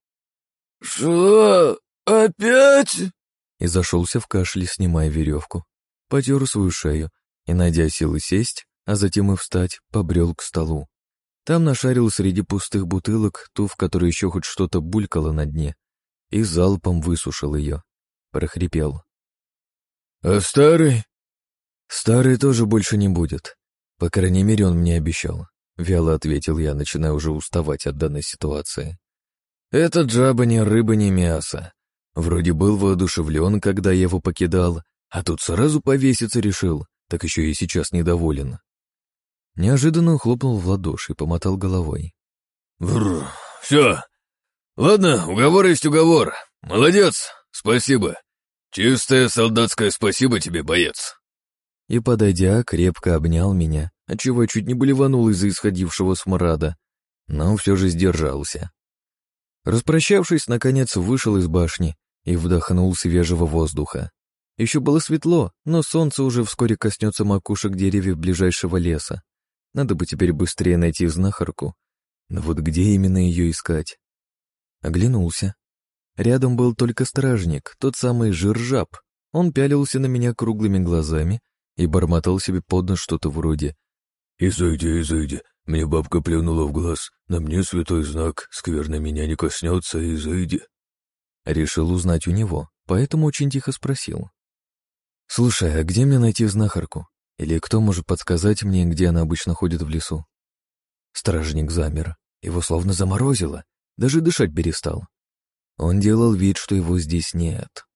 [SPEAKER 3] «Что? Опять?»
[SPEAKER 2] И зашелся в кашле, снимая веревку. Потер свою шею и, найдя силы сесть, а затем и встать, побрел к столу. Там нашарил среди пустых бутылок ту, в которой еще хоть что-то булькало на дне, и залпом высушил ее. Прохрипел.
[SPEAKER 3] «А старый?»
[SPEAKER 2] «Старый тоже больше не будет. По крайней мере, он мне обещал», — вяло ответил я, начиная уже уставать от данной ситуации. «Этот жаба ни рыба, ни мясо. Вроде был воодушевлен, когда я его покидал, а тут сразу повеситься решил, так еще и сейчас недоволен». Неожиданно хлопнул в ладоши и помотал головой.
[SPEAKER 3] «Бррр, все. Ладно, уговор есть уговор. Молодец, спасибо. Чистое солдатское спасибо тебе, боец»
[SPEAKER 2] и, подойдя, крепко обнял меня, отчего чуть не блеванул из-за исходившего смрада, но все же сдержался. Распрощавшись, наконец вышел из башни и вдохнул свежего воздуха. Еще было светло, но солнце уже вскоре коснется макушек деревьев ближайшего леса. Надо бы теперь быстрее найти знахарку. Но вот где именно ее искать? Оглянулся. Рядом был только стражник, тот самый жиржаб. Он пялился на меня круглыми глазами и бормотал себе под нос что-то вроде
[SPEAKER 3] «Изойди, изойди, мне бабка плюнула в глаз, на мне святой знак, скверно меня не коснется, изойди».
[SPEAKER 2] Решил узнать у него, поэтому очень тихо спросил. «Слушай, а где мне найти знахарку? Или кто может подсказать мне, где она обычно ходит в лесу?» Стражник замер, его словно заморозило, даже дышать перестал. Он делал вид, что его здесь нет.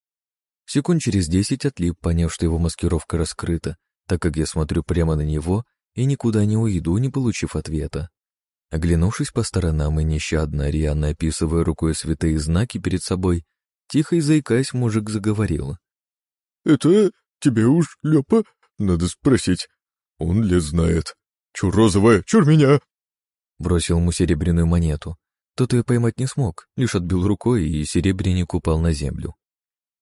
[SPEAKER 2] Секунд через десять отлип, поняв, что его маскировка раскрыта, так как я смотрю прямо на него и никуда не уйду, не получив ответа. Оглянувшись по сторонам и нещадно, рьяно описывая рукой святые знаки перед собой, тихо и заикаясь, мужик заговорил.
[SPEAKER 4] «Это тебе уж, Лёпа, надо спросить. Он ли знает? Чур розовая, чур меня!»
[SPEAKER 2] Бросил ему серебряную монету. Тот ее поймать не смог, лишь отбил рукой, и серебряник упал на землю.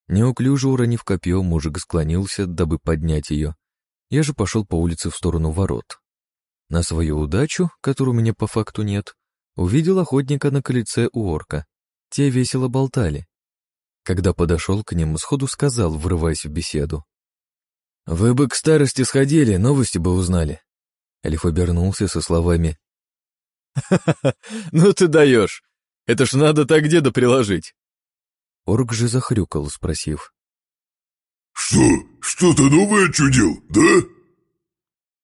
[SPEAKER 2] Неуклюже уронив копье, мужик склонился, дабы поднять ее. Я же пошел по улице в сторону ворот. На свою удачу, которой у меня по факту нет, увидел охотника на колеце у орка. Те весело болтали. Когда подошел к ним, сходу сказал, врываясь в беседу. «Вы бы к старости сходили, новости бы узнали». Эльф обернулся со словами
[SPEAKER 5] «Ха-ха-ха, ну ты даешь! Это ж надо так деда приложить!»
[SPEAKER 2] Орк же захрюкал, спросив.
[SPEAKER 4] «Что? Что-то новое чудил, да?»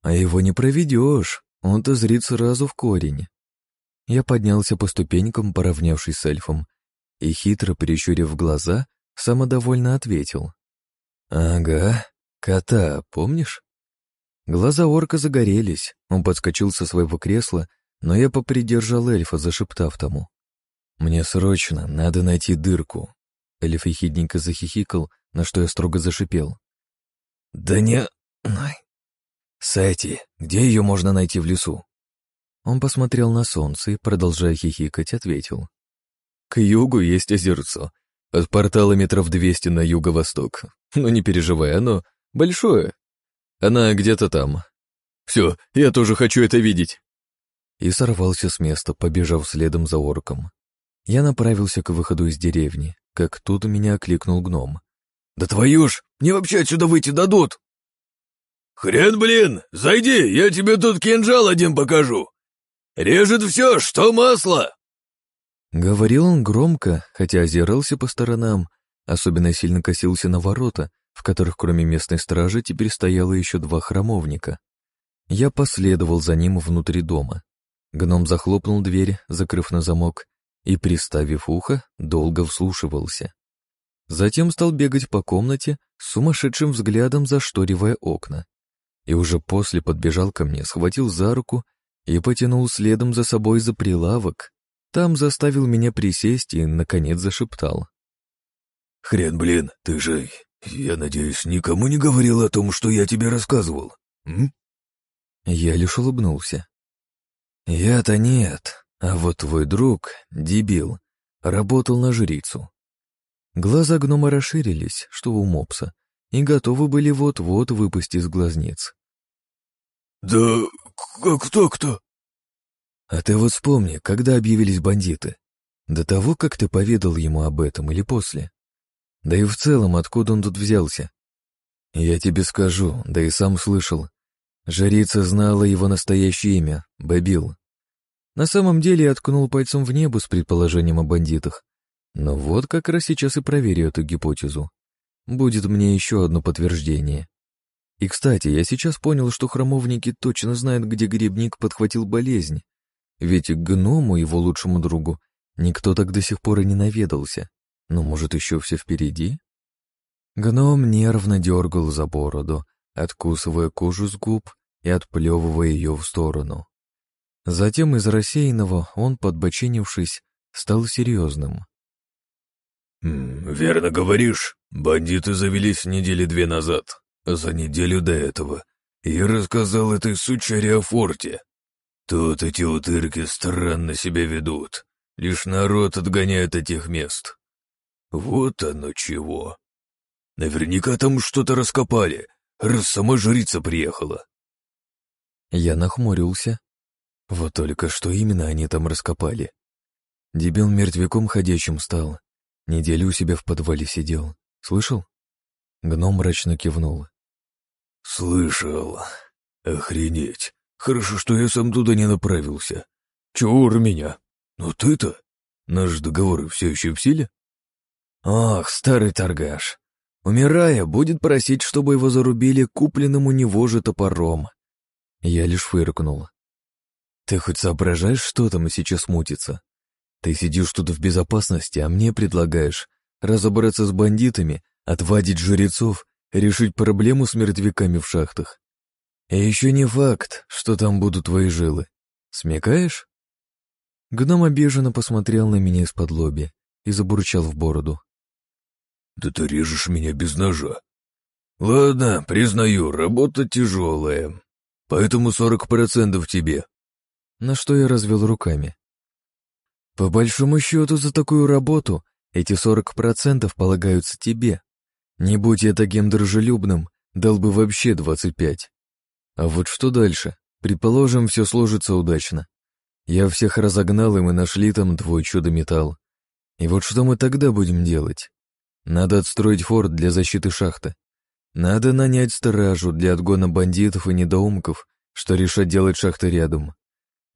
[SPEAKER 2] «А его не проведешь, он-то зрит сразу в корень». Я поднялся по ступенькам, поравнявшись с эльфом, и, хитро прищурив глаза, самодовольно ответил. «Ага, кота, помнишь?» Глаза орка загорелись, он подскочил со своего кресла, но я попридержал эльфа, зашептав тому. «Мне срочно надо найти дырку, Эльф ехидненько захихикал, на что я строго зашипел. «Да не... Сати, где ее можно найти в лесу?» Он посмотрел на солнце и, продолжая хихикать, ответил. «К югу есть озерцо. От портала метров двести на юго-восток. Но не переживай, оно большое. Она где-то там. Все, я тоже хочу это видеть!» И сорвался с места, побежав следом за орком. Я направился к выходу из деревни, как тут меня окликнул гном.
[SPEAKER 3] «Да твою ж, мне вообще отсюда выйти дадут!» «Хрен, блин, зайди, я тебе тут кинжал один покажу! Режет все, что масло!»
[SPEAKER 2] Говорил он громко, хотя озирался по сторонам, особенно сильно косился на ворота, в которых кроме местной стражи теперь стояло еще два храмовника. Я последовал за ним внутри дома. Гном захлопнул дверь, закрыв на замок, и, приставив ухо, долго вслушивался. Затем стал бегать по комнате, с сумасшедшим взглядом зашторивая окна. И уже после подбежал ко мне, схватил за руку и потянул следом за собой за прилавок. Там заставил меня присесть и, наконец, зашептал.
[SPEAKER 3] «Хрен, блин, ты же, я надеюсь, никому не говорил о том, что я тебе рассказывал, м?»
[SPEAKER 2] Я лишь улыбнулся. «Я-то нет, а вот твой друг, дебил, работал на жрицу». Глаза гнома расширились, что у мопса, и готовы были вот-вот выпасть из глазниц.
[SPEAKER 3] «Да как так-то?»
[SPEAKER 2] «А ты вот вспомни, когда объявились бандиты. До того, как ты поведал ему об этом или после? Да и в целом, откуда он тут взялся? Я тебе скажу, да и сам слышал. Жрица знала его настоящее имя — Бабил. На самом деле я ткнул пальцем в небо с предположением о бандитах. Но вот как раз сейчас и проверю эту гипотезу. Будет мне еще одно подтверждение. И, кстати, я сейчас понял, что храмовники точно знают, где грибник подхватил болезнь. Ведь к гному, его лучшему другу, никто так до сих пор и не наведался. Но, может, еще все впереди? Гном нервно дергал за бороду, откусывая кожу с губ и отплевывая ее в сторону. Затем из рассеянного он, подбоченившись, стал серьезным.
[SPEAKER 3] «Верно говоришь, бандиты завелись недели две назад, за неделю до этого я рассказал этой сучаре о форте. Тут эти утырки странно себя ведут, лишь народ отгоняет этих мест. Вот оно чего. Наверняка там что-то раскопали, раз сама жрица приехала.
[SPEAKER 2] Я нахмурился. Вот только что именно они там раскопали. Дебил мертвяком ходячим стал. Неделю у себя в подвале сидел. Слышал? Гном мрачно кивнул.
[SPEAKER 3] Слышал. Охренеть. Хорошо, что я сам туда не направился. Чур меня. Но ты-то? Наш договор все еще в силе?
[SPEAKER 2] Ах, старый торгаш. Умирая, будет просить, чтобы его зарубили купленным у него же топором. Я лишь фыркнул. Ты хоть соображаешь, что там сейчас мутится? Ты сидишь тут в безопасности, а мне предлагаешь разобраться с бандитами, отвадить жрецов, решить проблему с мертвяками в шахтах. И еще не факт, что там будут твои жилы. Смекаешь? Гном обиженно посмотрел на меня из-под лоби и забурчал в бороду.
[SPEAKER 3] «Да ты режешь меня без ножа. Ладно, признаю, работа тяжелая, поэтому сорок процентов тебе».
[SPEAKER 2] На что я развел руками. По большому счету за такую работу эти сорок процентов полагаются тебе. Не будь я таким дружелюбным, дал бы вообще двадцать пять. А вот что дальше? Предположим, все сложится удачно. Я всех разогнал, и мы нашли там твой чудо-металл. И вот что мы тогда будем делать? Надо отстроить форт для защиты шахты. Надо нанять стражу для отгона бандитов и недоумков, что решат делать шахты рядом.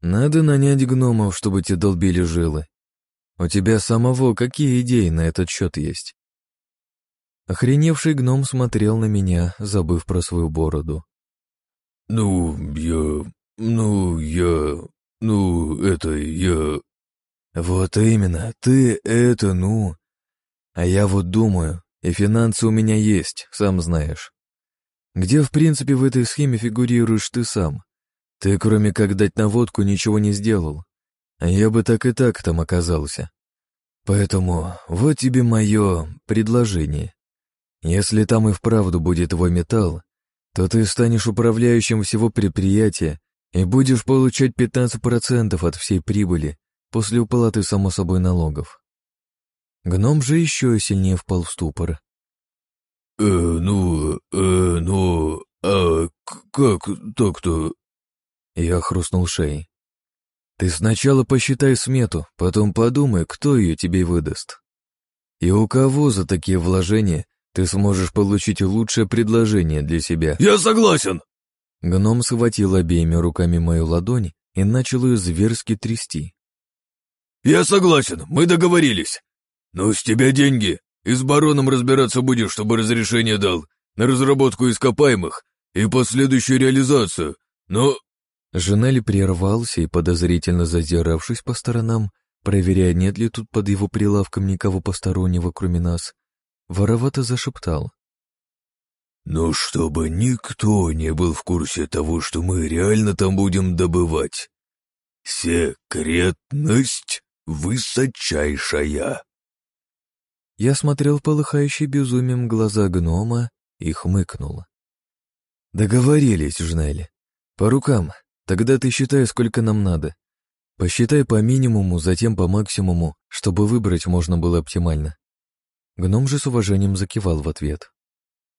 [SPEAKER 2] Надо нанять гномов, чтобы те долбили жилы. У тебя самого какие идеи на этот счет есть? Охреневший гном смотрел на меня, забыв про свою бороду.
[SPEAKER 3] «Ну, я... ну, я... ну, это я...»
[SPEAKER 2] «Вот именно, ты это, ну...» «А я вот думаю, и финансы у меня есть, сам знаешь. Где, в принципе, в этой схеме фигурируешь ты сам? Ты, кроме как дать наводку, ничего не сделал. А я бы так и так там оказался. Поэтому вот тебе мое предложение. Если там и вправду будет твой металл, то ты станешь управляющим всего предприятия и будешь получать 15% от всей прибыли после уплаты, само собой, налогов. Гном же еще сильнее впал в ступор.
[SPEAKER 3] «Э, ну, э, ну, а как так-то?»
[SPEAKER 2] Я хрустнул шеей. Ты сначала посчитай смету, потом подумай, кто ее тебе выдаст. И у кого за такие вложения ты сможешь получить лучшее предложение для себя.
[SPEAKER 3] Я согласен!
[SPEAKER 2] Гном схватил обеими руками мою ладонь и начал ее зверски трясти.
[SPEAKER 3] «Я согласен, мы договорились. Но с тебя деньги, и с бароном разбираться будешь, чтобы разрешение дал на разработку ископаемых и последующую реализацию. Но
[SPEAKER 2] Женель прервался и, подозрительно зазиравшись по сторонам, проверяя, нет ли тут под его прилавком никого постороннего, кроме нас, воровато зашептал.
[SPEAKER 3] «Ну, чтобы никто не был в курсе того, что мы реально там будем добывать. Секретность!» высочайшая.
[SPEAKER 2] Я смотрел полыхающий безумием глаза гнома и хмыкнул. Договорились, Жнель. По рукам. Тогда ты считай, сколько нам надо. Посчитай по минимуму, затем по максимуму, чтобы выбрать можно было оптимально. Гном же с уважением закивал в ответ.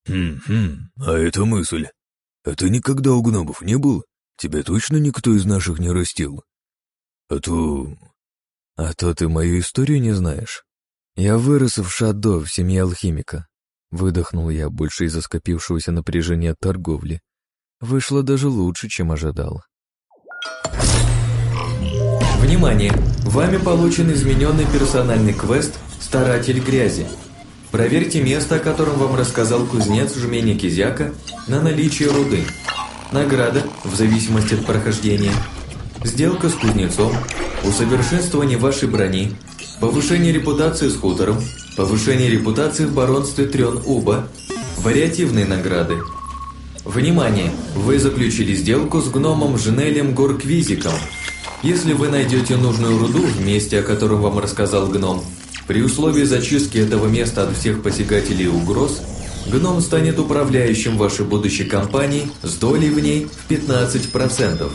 [SPEAKER 3] «Хм-хм, а это мысль. Это никогда у гномов не было? Тебя точно никто из наших не растил? А то...
[SPEAKER 2] А то ты мою историю не знаешь. Я вырос в Шадо в семье алхимика. Выдохнул я больше из-за скопившегося напряжения от торговли. Вышло даже лучше, чем ожидал.
[SPEAKER 1] Внимание! Вами получен измененный персональный квест «Старатель грязи». Проверьте место, о котором вам рассказал кузнец Жмени Кизяка, на наличие руды. Награда, в зависимости от прохождения. Сделка с кузнецом, усовершенствование вашей брони, повышение репутации с хутором, повышение репутации в баронстве Трен-Уба, вариативные награды. Внимание! Вы заключили сделку с гномом Женелем Горквизиком. Если вы найдете нужную руду в месте, о котором вам рассказал гном, при условии зачистки этого места от всех посягателей и угроз, гном станет управляющим вашей будущей компанией с долей в ней в 15%.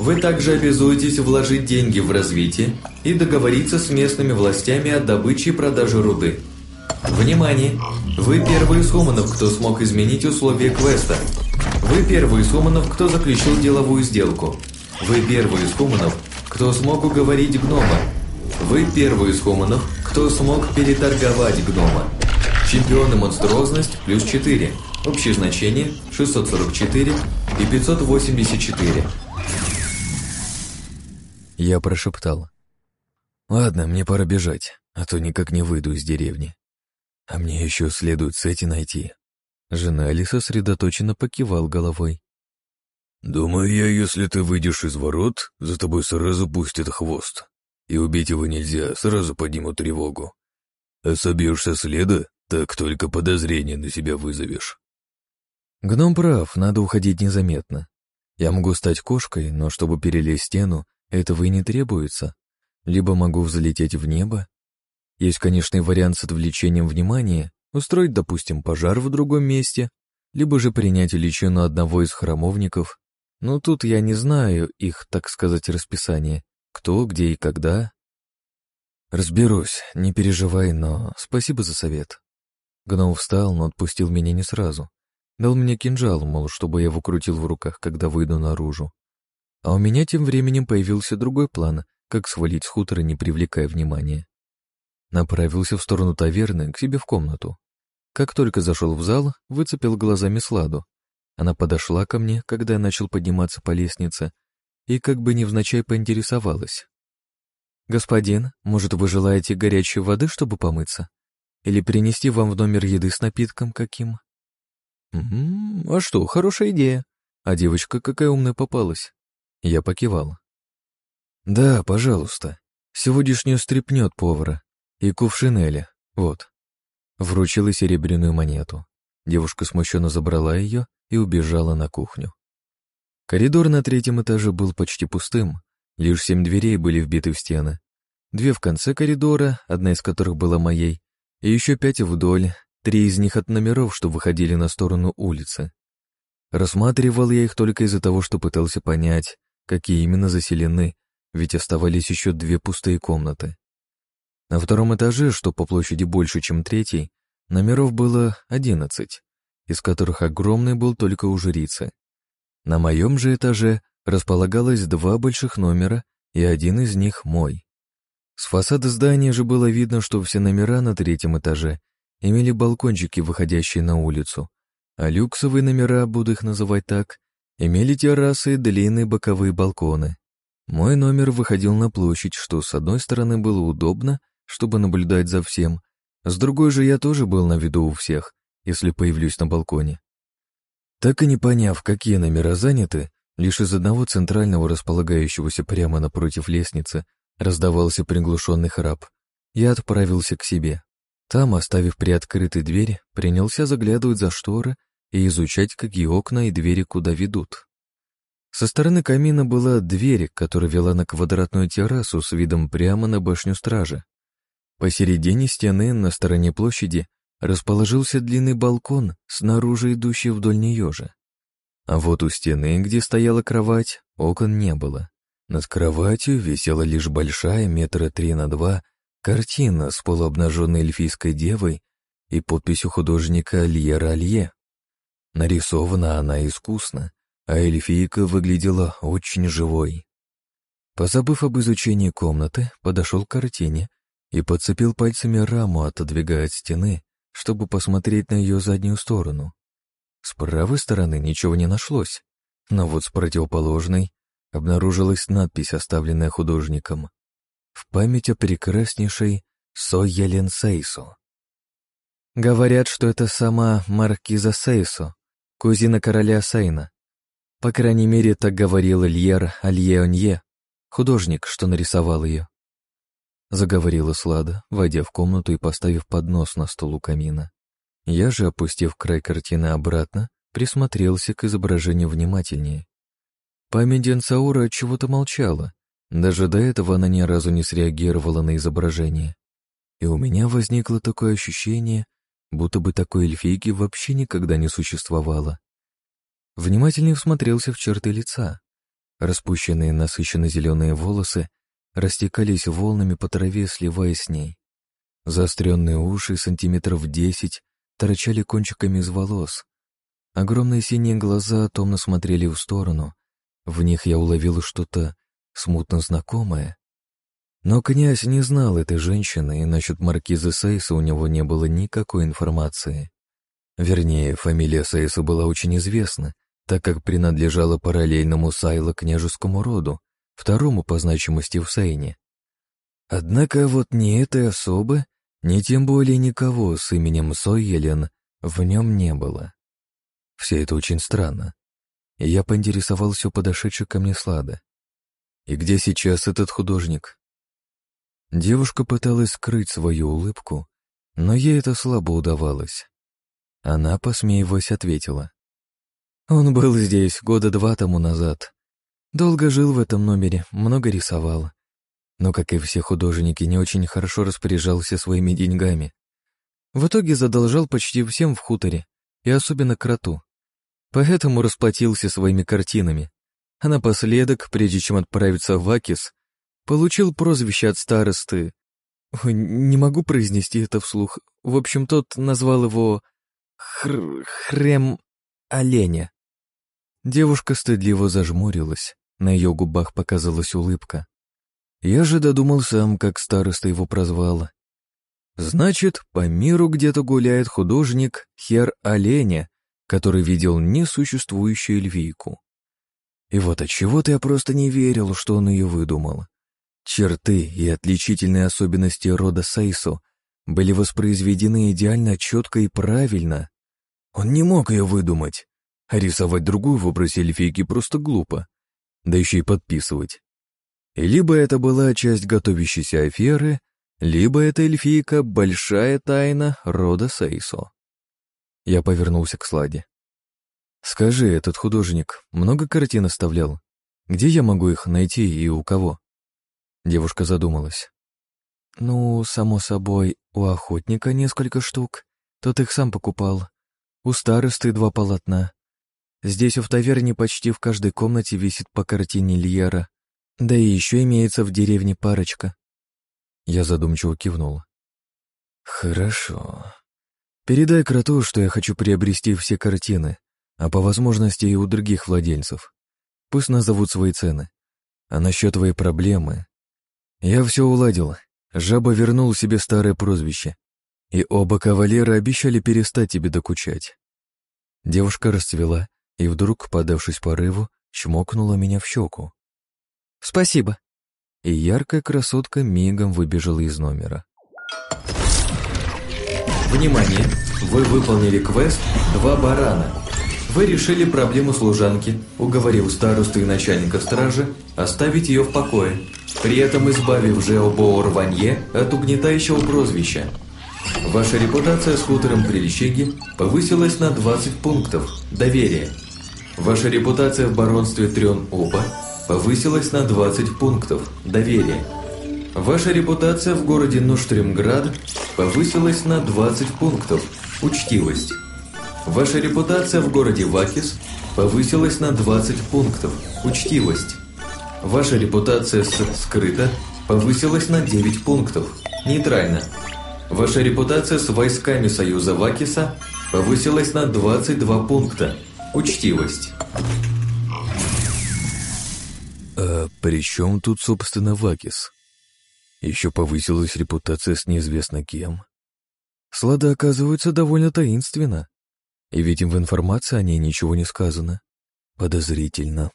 [SPEAKER 1] Вы также обязуетесь вложить деньги в развитие и договориться с местными властями о добыче и продаже руды. Внимание! Вы первый из хуманов, кто смог изменить условия квеста. Вы первый из хуманов, кто заключил деловую сделку. Вы первый из хуманов, кто смог уговорить гнома. Вы первый из хуманов, кто смог переторговать гнома. Чемпионы монструозность плюс 4. Общее значение 644 и 584.
[SPEAKER 2] Я прошептал. «Ладно, мне пора бежать, а то никак не выйду из деревни. А мне еще следует Сети найти». Жена Алиса сосредоточенно покивал головой.
[SPEAKER 3] «Думаю я, если ты выйдешь из ворот, за тобой сразу пустят хвост. И убить его нельзя, сразу поднимут тревогу. А собьешься следа, так только подозрение на себя вызовешь».
[SPEAKER 2] Гном прав, надо уходить незаметно. Я могу стать кошкой, но чтобы перелезть стену, этого и не требуется. Либо могу взлететь в небо. Есть, конечно, и вариант с отвлечением внимания, устроить, допустим, пожар в другом месте, либо же принять личину одного из храмовников но тут я не знаю их, так сказать, расписание. Кто, где и когда. Разберусь, не переживай, но спасибо за совет. Гном встал, но отпустил меня не сразу. Дал мне кинжал, мол, чтобы я его крутил в руках, когда выйду наружу. А у меня тем временем появился другой план, как свалить с хутора, не привлекая внимания. Направился в сторону таверны, к себе в комнату. Как только зашел в зал, выцепил глазами Сладу, она подошла ко мне, когда я начал подниматься по лестнице, и как бы невзначай поинтересовалась. «Господин, может, вы желаете горячей воды, чтобы помыться? Или принести вам в номер еды с напитком каким?» «М -м, «А что, хорошая идея. А девочка какая умная попалась». Я покивал. «Да, пожалуйста. Сегодняшнюю стряпнет повара. И кувшин Эля. Вот». Вручила серебряную монету. Девушка смущенно забрала ее и убежала на кухню. Коридор на третьем этаже был почти пустым, лишь семь дверей были вбиты в стены. Две в конце коридора, одна из которых была моей, и еще пять вдоль, три из них от номеров, что выходили на сторону улицы. Рассматривал я их только из-за того, что пытался понять, какие именно заселены, ведь оставались еще две пустые комнаты. На втором этаже, что по площади больше, чем третий, номеров было одиннадцать из которых огромный был только у жрицы. На моем же этаже располагалось два больших номера, и один из них мой. С фасада здания же было видно, что все номера на третьем этаже имели балкончики, выходящие на улицу, а люксовые номера, буду их называть так, имели террасы и длинные боковые балконы. Мой номер выходил на площадь, что с одной стороны было удобно, чтобы наблюдать за всем, с другой же я тоже был на виду у всех, если появлюсь на балконе. Так и не поняв, какие номера заняты, лишь из одного центрального, располагающегося прямо напротив лестницы, раздавался приглушенный храп. Я отправился к себе. Там, оставив приоткрытой дверь, принялся заглядывать за шторы и изучать, какие окна и двери куда ведут. Со стороны камина была дверь, которая вела на квадратную террасу с видом прямо на башню стражи. Посередине стены, на стороне площади, расположился длинный балкон, снаружи идущий вдоль нее же. А вот у стены, где стояла кровать, окон не было. Над кроватью висела лишь большая, метра три на два, картина с полуобнаженной эльфийской девой и подписью художника Льера Алье. Нарисована она искусно, а эльфийка выглядела очень живой. Позабыв об изучении комнаты, подошел к картине и подцепил пальцами раму, отодвигая от стены, чтобы посмотреть на ее заднюю сторону. С правой стороны ничего не нашлось, но вот с противоположной обнаружилась надпись, оставленная художником. В память о прекраснейшей Соялен Сейсу. Говорят, что это сама Маркиза Сейсу, кузина короля Сейна. По крайней мере, так говорил Ильер Альеонье, художник, что нарисовал ее. Заговорила Слада, войдя в комнату и поставив поднос на стол у камина. Я же, опустив край картины обратно, присмотрелся к изображению внимательнее. Память Денсаура чего-то молчала. Даже до этого она ни разу не среагировала на изображение. И у меня возникло такое ощущение, будто бы такой эльфийки вообще никогда не существовало. Внимательнее всмотрелся в черты лица. Распущенные насыщенно-зеленые волосы растекались волнами по траве, сливаясь с ней. Заостренные уши сантиметров десять торчали кончиками из волос. Огромные синие глаза томно смотрели в сторону. В них я уловил что-то смутно знакомое. Но князь не знал этой женщины, и насчет маркизы Сейса у него не было никакой информации. Вернее, фамилия Сейса была очень известна, так как принадлежала параллельному Сайла княжескому роду, второму по значимости в Сейне. Однако вот ни этой особы, ни тем более никого с именем Сойелен в нем не было. Все это очень странно. Я поинтересовался у подошедшей ко мне Слада. «И где сейчас этот художник?» Девушка пыталась скрыть свою улыбку, но ей это слабо удавалось. Она, посмеиваясь, ответила. «Он был здесь года два тому назад, Долго жил в этом номере, много рисовал. Но, как и все художники, не очень хорошо распоряжался своими деньгами. В итоге задолжал почти всем в хуторе, и особенно кроту. Поэтому расплатился своими картинами. А напоследок, прежде чем отправиться в Акис, получил прозвище от старосты. Ой, не могу произнести это вслух. В общем, тот назвал его Хр... Хрем Оленя. Девушка стыдливо зажмурилась. На ее губах показалась улыбка. Я же додумал сам, как староста его прозвал. Значит, по миру где-то гуляет художник Хер Оленя, который видел несуществующую львийку. И вот от чего-то я просто не верил, что он ее выдумал. Черты и отличительные особенности рода Сейсу были воспроизведены идеально четко и правильно. Он не мог ее выдумать, а рисовать другую в образе эльфийки просто глупо да еще и подписывать. И либо это была часть готовящейся аферы, либо эта эльфийка — большая тайна рода Сейсо. Я повернулся к Сладе. «Скажи, этот художник много картин оставлял? Где я могу их найти и у кого?» Девушка задумалась. «Ну, само собой, у охотника несколько штук. Тот их сам покупал. У старосты два полотна. Здесь в таверне почти в каждой комнате висит по картине Льера, да и еще имеется в деревне парочка. Я задумчиво кивнул. Хорошо. Передай кроту, что я хочу приобрести все картины, а по возможности и у других владельцев. Пусть назовут свои цены. А насчет твоей проблемы... Я все уладил. Жаба вернул себе старое прозвище. И оба кавалера обещали перестать тебе докучать. Девушка расцвела и вдруг, подавшись порыву, чмокнула меня в щеку. «Спасибо!» И яркая красотка мигом выбежала из номера.
[SPEAKER 1] Внимание! Вы выполнили квест «Два барана». Вы решили проблему служанки, уговорив старосту и начальника стражи оставить ее в покое, при этом избавив Жео Ванье от угнетающего прозвища. Ваша репутация с хутором при повысилась на 20 пунктов. Доверие. Ваша репутация в баронстве Трен-Опа повысилась на 20 пунктов. Доверие. Ваша репутация в городе Нуштримград повысилась на 20 пунктов. Учтивость. Ваша репутация в городе Вакис повысилась на 20 пунктов. Учтивость. Ваша репутация с «скрыто» повысилась на 9 пунктов. Нейтрально. Ваша репутация с войсками Союза Вакиса повысилась на 22 пункта. Учтивость.
[SPEAKER 2] А при чем тут, собственно, Вакис? Еще повысилась репутация с неизвестно кем. Слада оказывается довольно таинственна. И ведь им в информации о ней ничего не сказано. Подозрительно.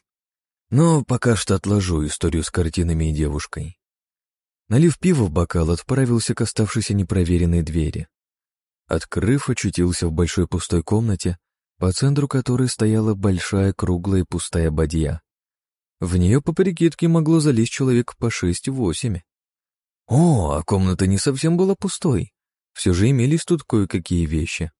[SPEAKER 2] Но пока что отложу историю с картинами и девушкой. Налив пиво в бокал, отправился к оставшейся непроверенной двери. Открыв, очутился в большой пустой комнате, по центру которой стояла большая круглая пустая бадья. В нее, по прикидке, могло залезть человек по шесть-восемь. О, а комната не совсем была пустой. Все же имелись тут кое-какие вещи.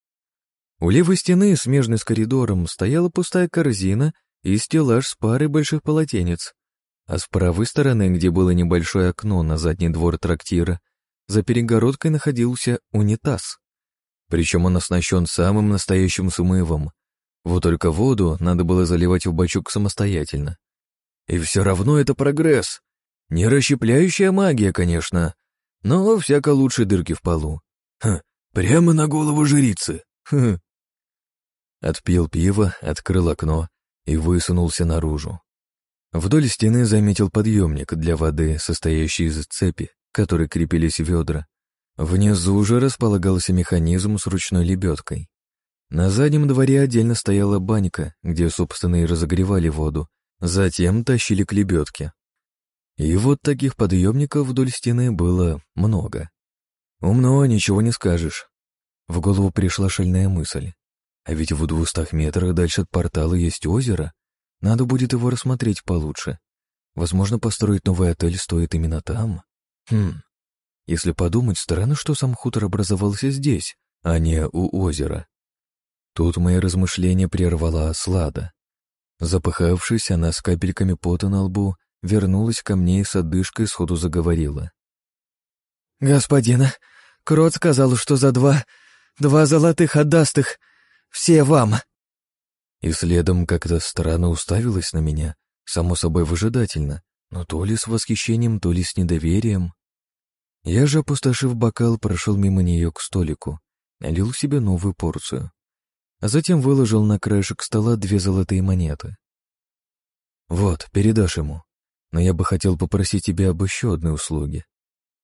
[SPEAKER 2] У левой стены, смежной с коридором, стояла пустая корзина и стеллаж с парой больших полотенец. А с правой стороны, где было небольшое окно на задний двор трактира, за перегородкой находился унитаз. Причем он оснащен самым настоящим смывом. Вот только воду надо было заливать в бачок самостоятельно. И все равно это прогресс. Не расщепляющая магия, конечно, но всяко лучше дырки в полу. Ха, прямо на голову жрицы. Хм. Отпил пиво, открыл окно и высунулся наружу. Вдоль стены заметил подъемник для воды, состоящий из цепи, которой крепились ведра. Внизу же располагался механизм с ручной лебедкой. На заднем дворе отдельно стояла банька, где, собственно, и разогревали воду, затем тащили к лебедке. И вот таких подъемников вдоль стены было много. Умно, ничего не скажешь. В голову пришла шальная мысль. А ведь в двухстах метрах дальше от портала есть озеро. Надо будет его рассмотреть получше. Возможно, построить новый отель стоит именно там. Хм. Если подумать, странно, что сам хутор образовался здесь, а не у озера. Тут мои размышления прервала Слада. Запыхавшись, она с капельками пота на лбу вернулась ко мне и с одышкой сходу заговорила.
[SPEAKER 7] «Господин, Крот сказал, что за два... два золотых отдаст их все вам!»
[SPEAKER 2] И следом как-то странно уставилась на меня, само собой выжидательно, но то ли с восхищением, то ли с недоверием. Я же, опустошив бокал, прошел мимо нее к столику, налил себе новую порцию, а затем выложил на краешек стола две золотые монеты. «Вот, передашь ему, но я бы хотел попросить тебя об еще одной услуге».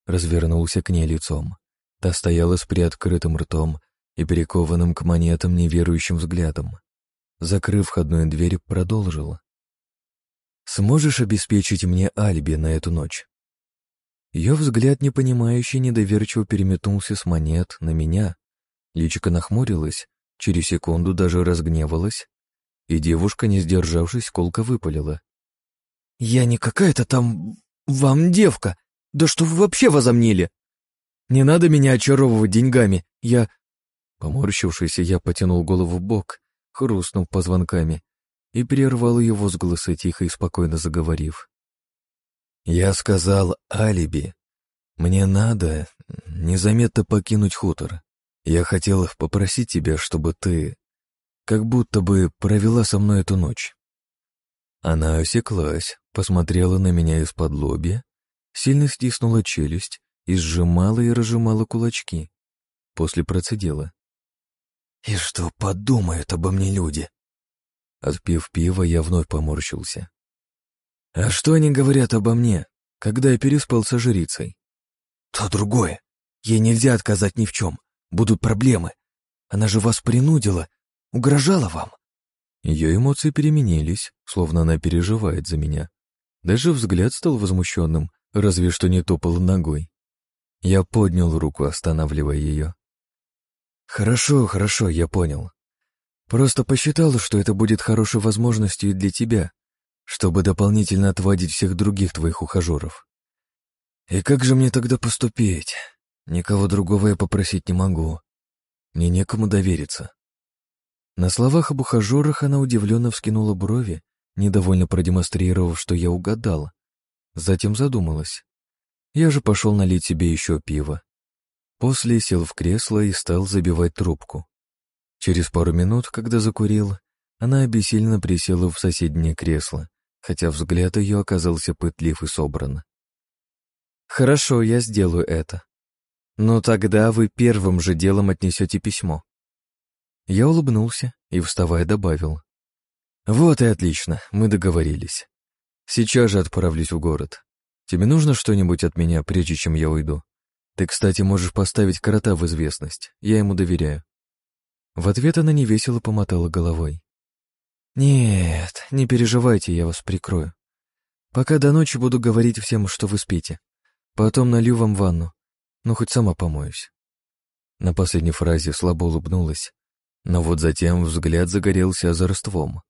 [SPEAKER 2] Развернулся к ней лицом. Та стояла с приоткрытым ртом и перекованным к монетам неверующим взглядом. Закрыв входную дверь, продолжила. «Сможешь обеспечить мне алиби на эту ночь?» Ее взгляд, непонимающий, недоверчиво переметнулся с монет на меня. Личико нахмурилась, через секунду даже разгневалась, и девушка, не сдержавшись, колко выпалила.
[SPEAKER 7] «Я не какая-то там... вам девка! Да что вы вообще возомнили? Не надо меня очаровывать деньгами, я Поморщившись, я потянул голову в бок, хрустнув позвонками, и прервал ее возгласы, тихо и спокойно заговорив. «Я сказал алиби. Мне надо незаметно покинуть хутор. Я хотел попросить тебя, чтобы ты как будто бы провела со мной эту ночь». Она осеклась, посмотрела на меня из-под лобья, сильно стиснула челюсть и сжимала и разжимала кулачки. После процедила. «И что подумают обо мне люди?»
[SPEAKER 2] Отпив пива, я вновь поморщился. «А что они говорят обо мне, когда я переспал со жрицей?»
[SPEAKER 7] «То другое. Ей нельзя отказать ни в чем. Будут проблемы. Она же вас принудила, угрожала вам».
[SPEAKER 2] Ее эмоции переменились, словно она переживает за меня. Даже взгляд стал возмущенным, разве что не топал ногой. Я поднял руку, останавливая ее. «Хорошо, хорошо, я понял. Просто посчитал, что это будет хорошей возможностью и для тебя, чтобы дополнительно отводить всех других твоих ухажеров. И как же мне тогда поступить? Никого другого я попросить не могу. Мне некому довериться». На словах об ухажерах она удивленно вскинула брови, недовольно продемонстрировав, что я угадал. Затем задумалась. Я же пошел налить себе еще пиво. После сел в кресло и стал забивать трубку. Через пару минут, когда закурил, она обессильно присела в соседнее кресло, хотя взгляд ее оказался пытлив и собран. «Хорошо, я сделаю это. Но тогда вы первым же делом отнесете письмо». Я улыбнулся и, вставая, добавил. «Вот и отлично, мы договорились. Сейчас же отправлюсь в город. Тебе нужно что-нибудь от меня, прежде чем я уйду? Ты, кстати, можешь поставить крота в известность, я ему доверяю». В ответ она невесело помотала головой. «Нет, не переживайте, я вас прикрою. Пока до ночи буду говорить всем, что вы спите. Потом налью вам ванну, ну хоть сама помоюсь». На последней фразе слабо улыбнулась, но вот затем взгляд загорелся озорством.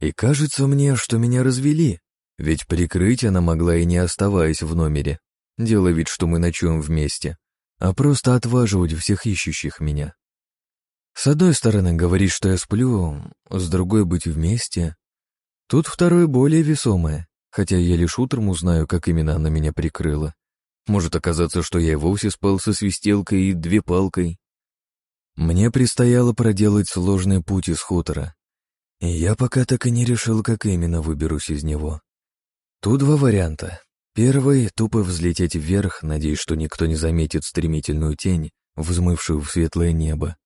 [SPEAKER 2] И кажется мне, что меня развели, ведь прикрыть она могла и не оставаясь в номере, делая вид, что мы ночуем вместе, а просто отваживать всех ищущих меня. С одной стороны, говорить, что я сплю, с другой — быть вместе. Тут второе более весомое, хотя я лишь утром узнаю, как именно она меня прикрыла. Может оказаться, что я и вовсе спал со свистелкой и две палкой. Мне предстояло проделать сложный путь из хутора, и я пока так и не решил, как именно выберусь из него. Тут два варианта. Первый — тупо взлететь вверх, надеясь, что никто не заметит стремительную тень, взмывшую в светлое небо.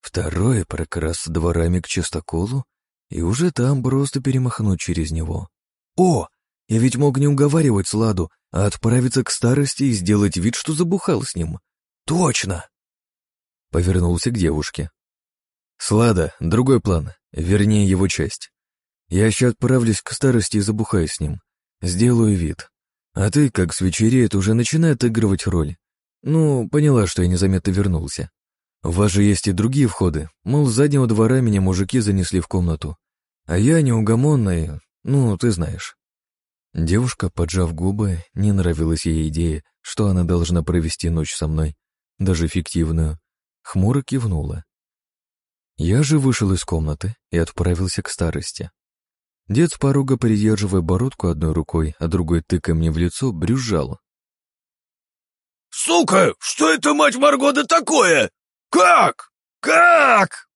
[SPEAKER 2] Второй — прокрасться дворами к частоколу и уже там просто перемахнуть через него. О, я ведь мог не уговаривать Сладу, а отправиться к старости и сделать вид, что забухал с ним. Точно! Повернулся к девушке. Слада, другой план, вернее его часть. Я еще отправлюсь к старости и забухаю с ним. Сделаю вид. А ты, как свечереет, уже начинает отыгрывать роль. Ну, поняла, что я незаметно вернулся. У вас же есть и другие входы. Мол, с заднего двора меня мужики занесли в комнату. А я неугомонная, ну, ты знаешь. Девушка, поджав губы, не нравилась ей идея, что она должна провести ночь со мной, даже фиктивную, хмуро кивнула. Я же вышел из комнаты и отправился к старости. Дед с порога, придерживая бородку одной рукой, а другой тыкая мне в лицо, брюзжал.
[SPEAKER 3] «Сука, что это, мать Маргода, такое? Как? Как?»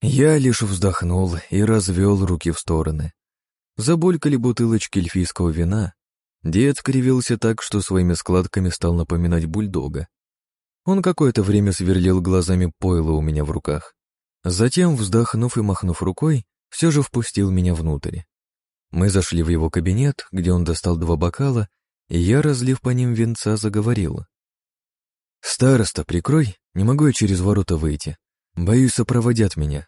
[SPEAKER 2] Я лишь вздохнул и развел руки в стороны. Забулькали бутылочки эльфийского вина. Дед скривился так, что своими складками стал напоминать бульдога. Он какое-то время сверлил глазами пойло у меня в руках. Затем, вздохнув и махнув рукой, все же впустил меня внутрь. Мы зашли в его кабинет, где он достал два бокала, и я, разлив по ним венца, заговорил. «Староста, прикрой, не могу я через ворота выйти. Боюсь, сопроводят меня».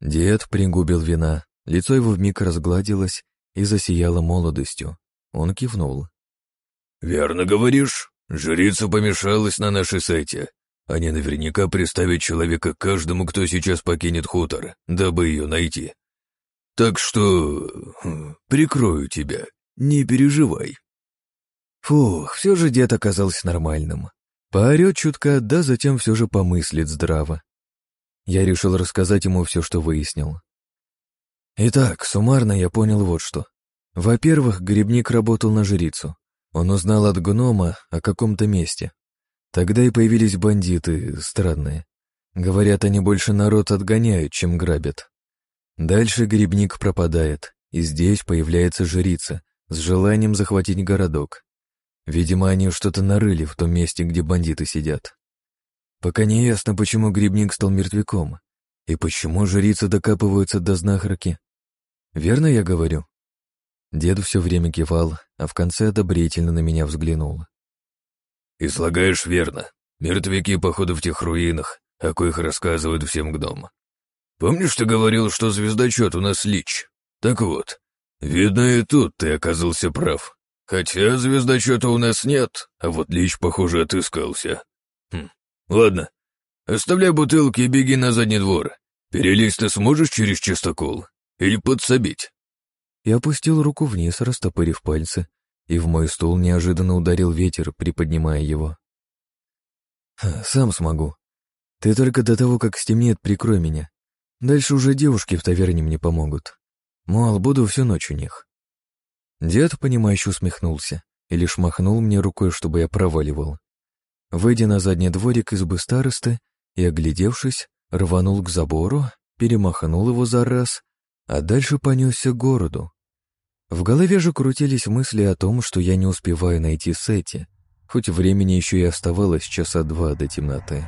[SPEAKER 2] Дед пригубил вина, лицо его вмиг разгладилось и засияло молодостью. Он кивнул.
[SPEAKER 3] «Верно говоришь. Жрица помешалась на нашей сайте. Они наверняка приставят человека каждому, кто сейчас покинет хутор, дабы ее найти. Так что... Хм, прикрою тебя, не переживай».
[SPEAKER 2] Фух, все же дед оказался нормальным. Поорет чутка, да затем все же помыслит здраво. Я решил рассказать ему все, что выяснил. Итак, суммарно я понял вот что. Во-первых, грибник работал на жрицу. Он узнал от гнома о каком-то месте. Тогда и появились бандиты странные. Говорят, они больше народ отгоняют, чем грабят. Дальше грибник пропадает, и здесь появляется жрица с желанием захватить городок. Видимо, они что-то нарыли в том месте, где бандиты сидят. Пока не ясно, почему грибник стал мертвяком, и почему жрицы докапываются до знахарки. Верно я говорю? Дед все время кивал, а в конце одобрительно на меня взглянул.
[SPEAKER 3] «Излагаешь верно. Мертвяки, походу, в тех руинах, о коих рассказывают всем гном. Помнишь, ты говорил, что звездочет у нас лич? Так вот, видно, и тут ты оказался прав. Хотя звездочета у нас нет, а вот лич, похоже, отыскался. Хм, ладно, оставляй бутылки и беги на задний двор. Перелезть ты сможешь через чистокол? Или подсобить?»
[SPEAKER 2] Я опустил руку вниз, растопырив пальцы, и в мой стул неожиданно ударил ветер, приподнимая его. «Сам смогу. Ты только до того, как стемнеет, прикрой меня. Дальше уже девушки в таверне мне помогут. Мол, буду всю ночь у них. Дед, понимающе усмехнулся и лишь махнул мне рукой, чтобы я проваливал. Выйдя на задний дворик избы старосты и, оглядевшись, рванул к забору, перемахнул его за раз, а дальше понесся к городу. В голове же крутились мысли о том, что я не успеваю найти Сети, хоть времени еще и оставалось часа два до темноты.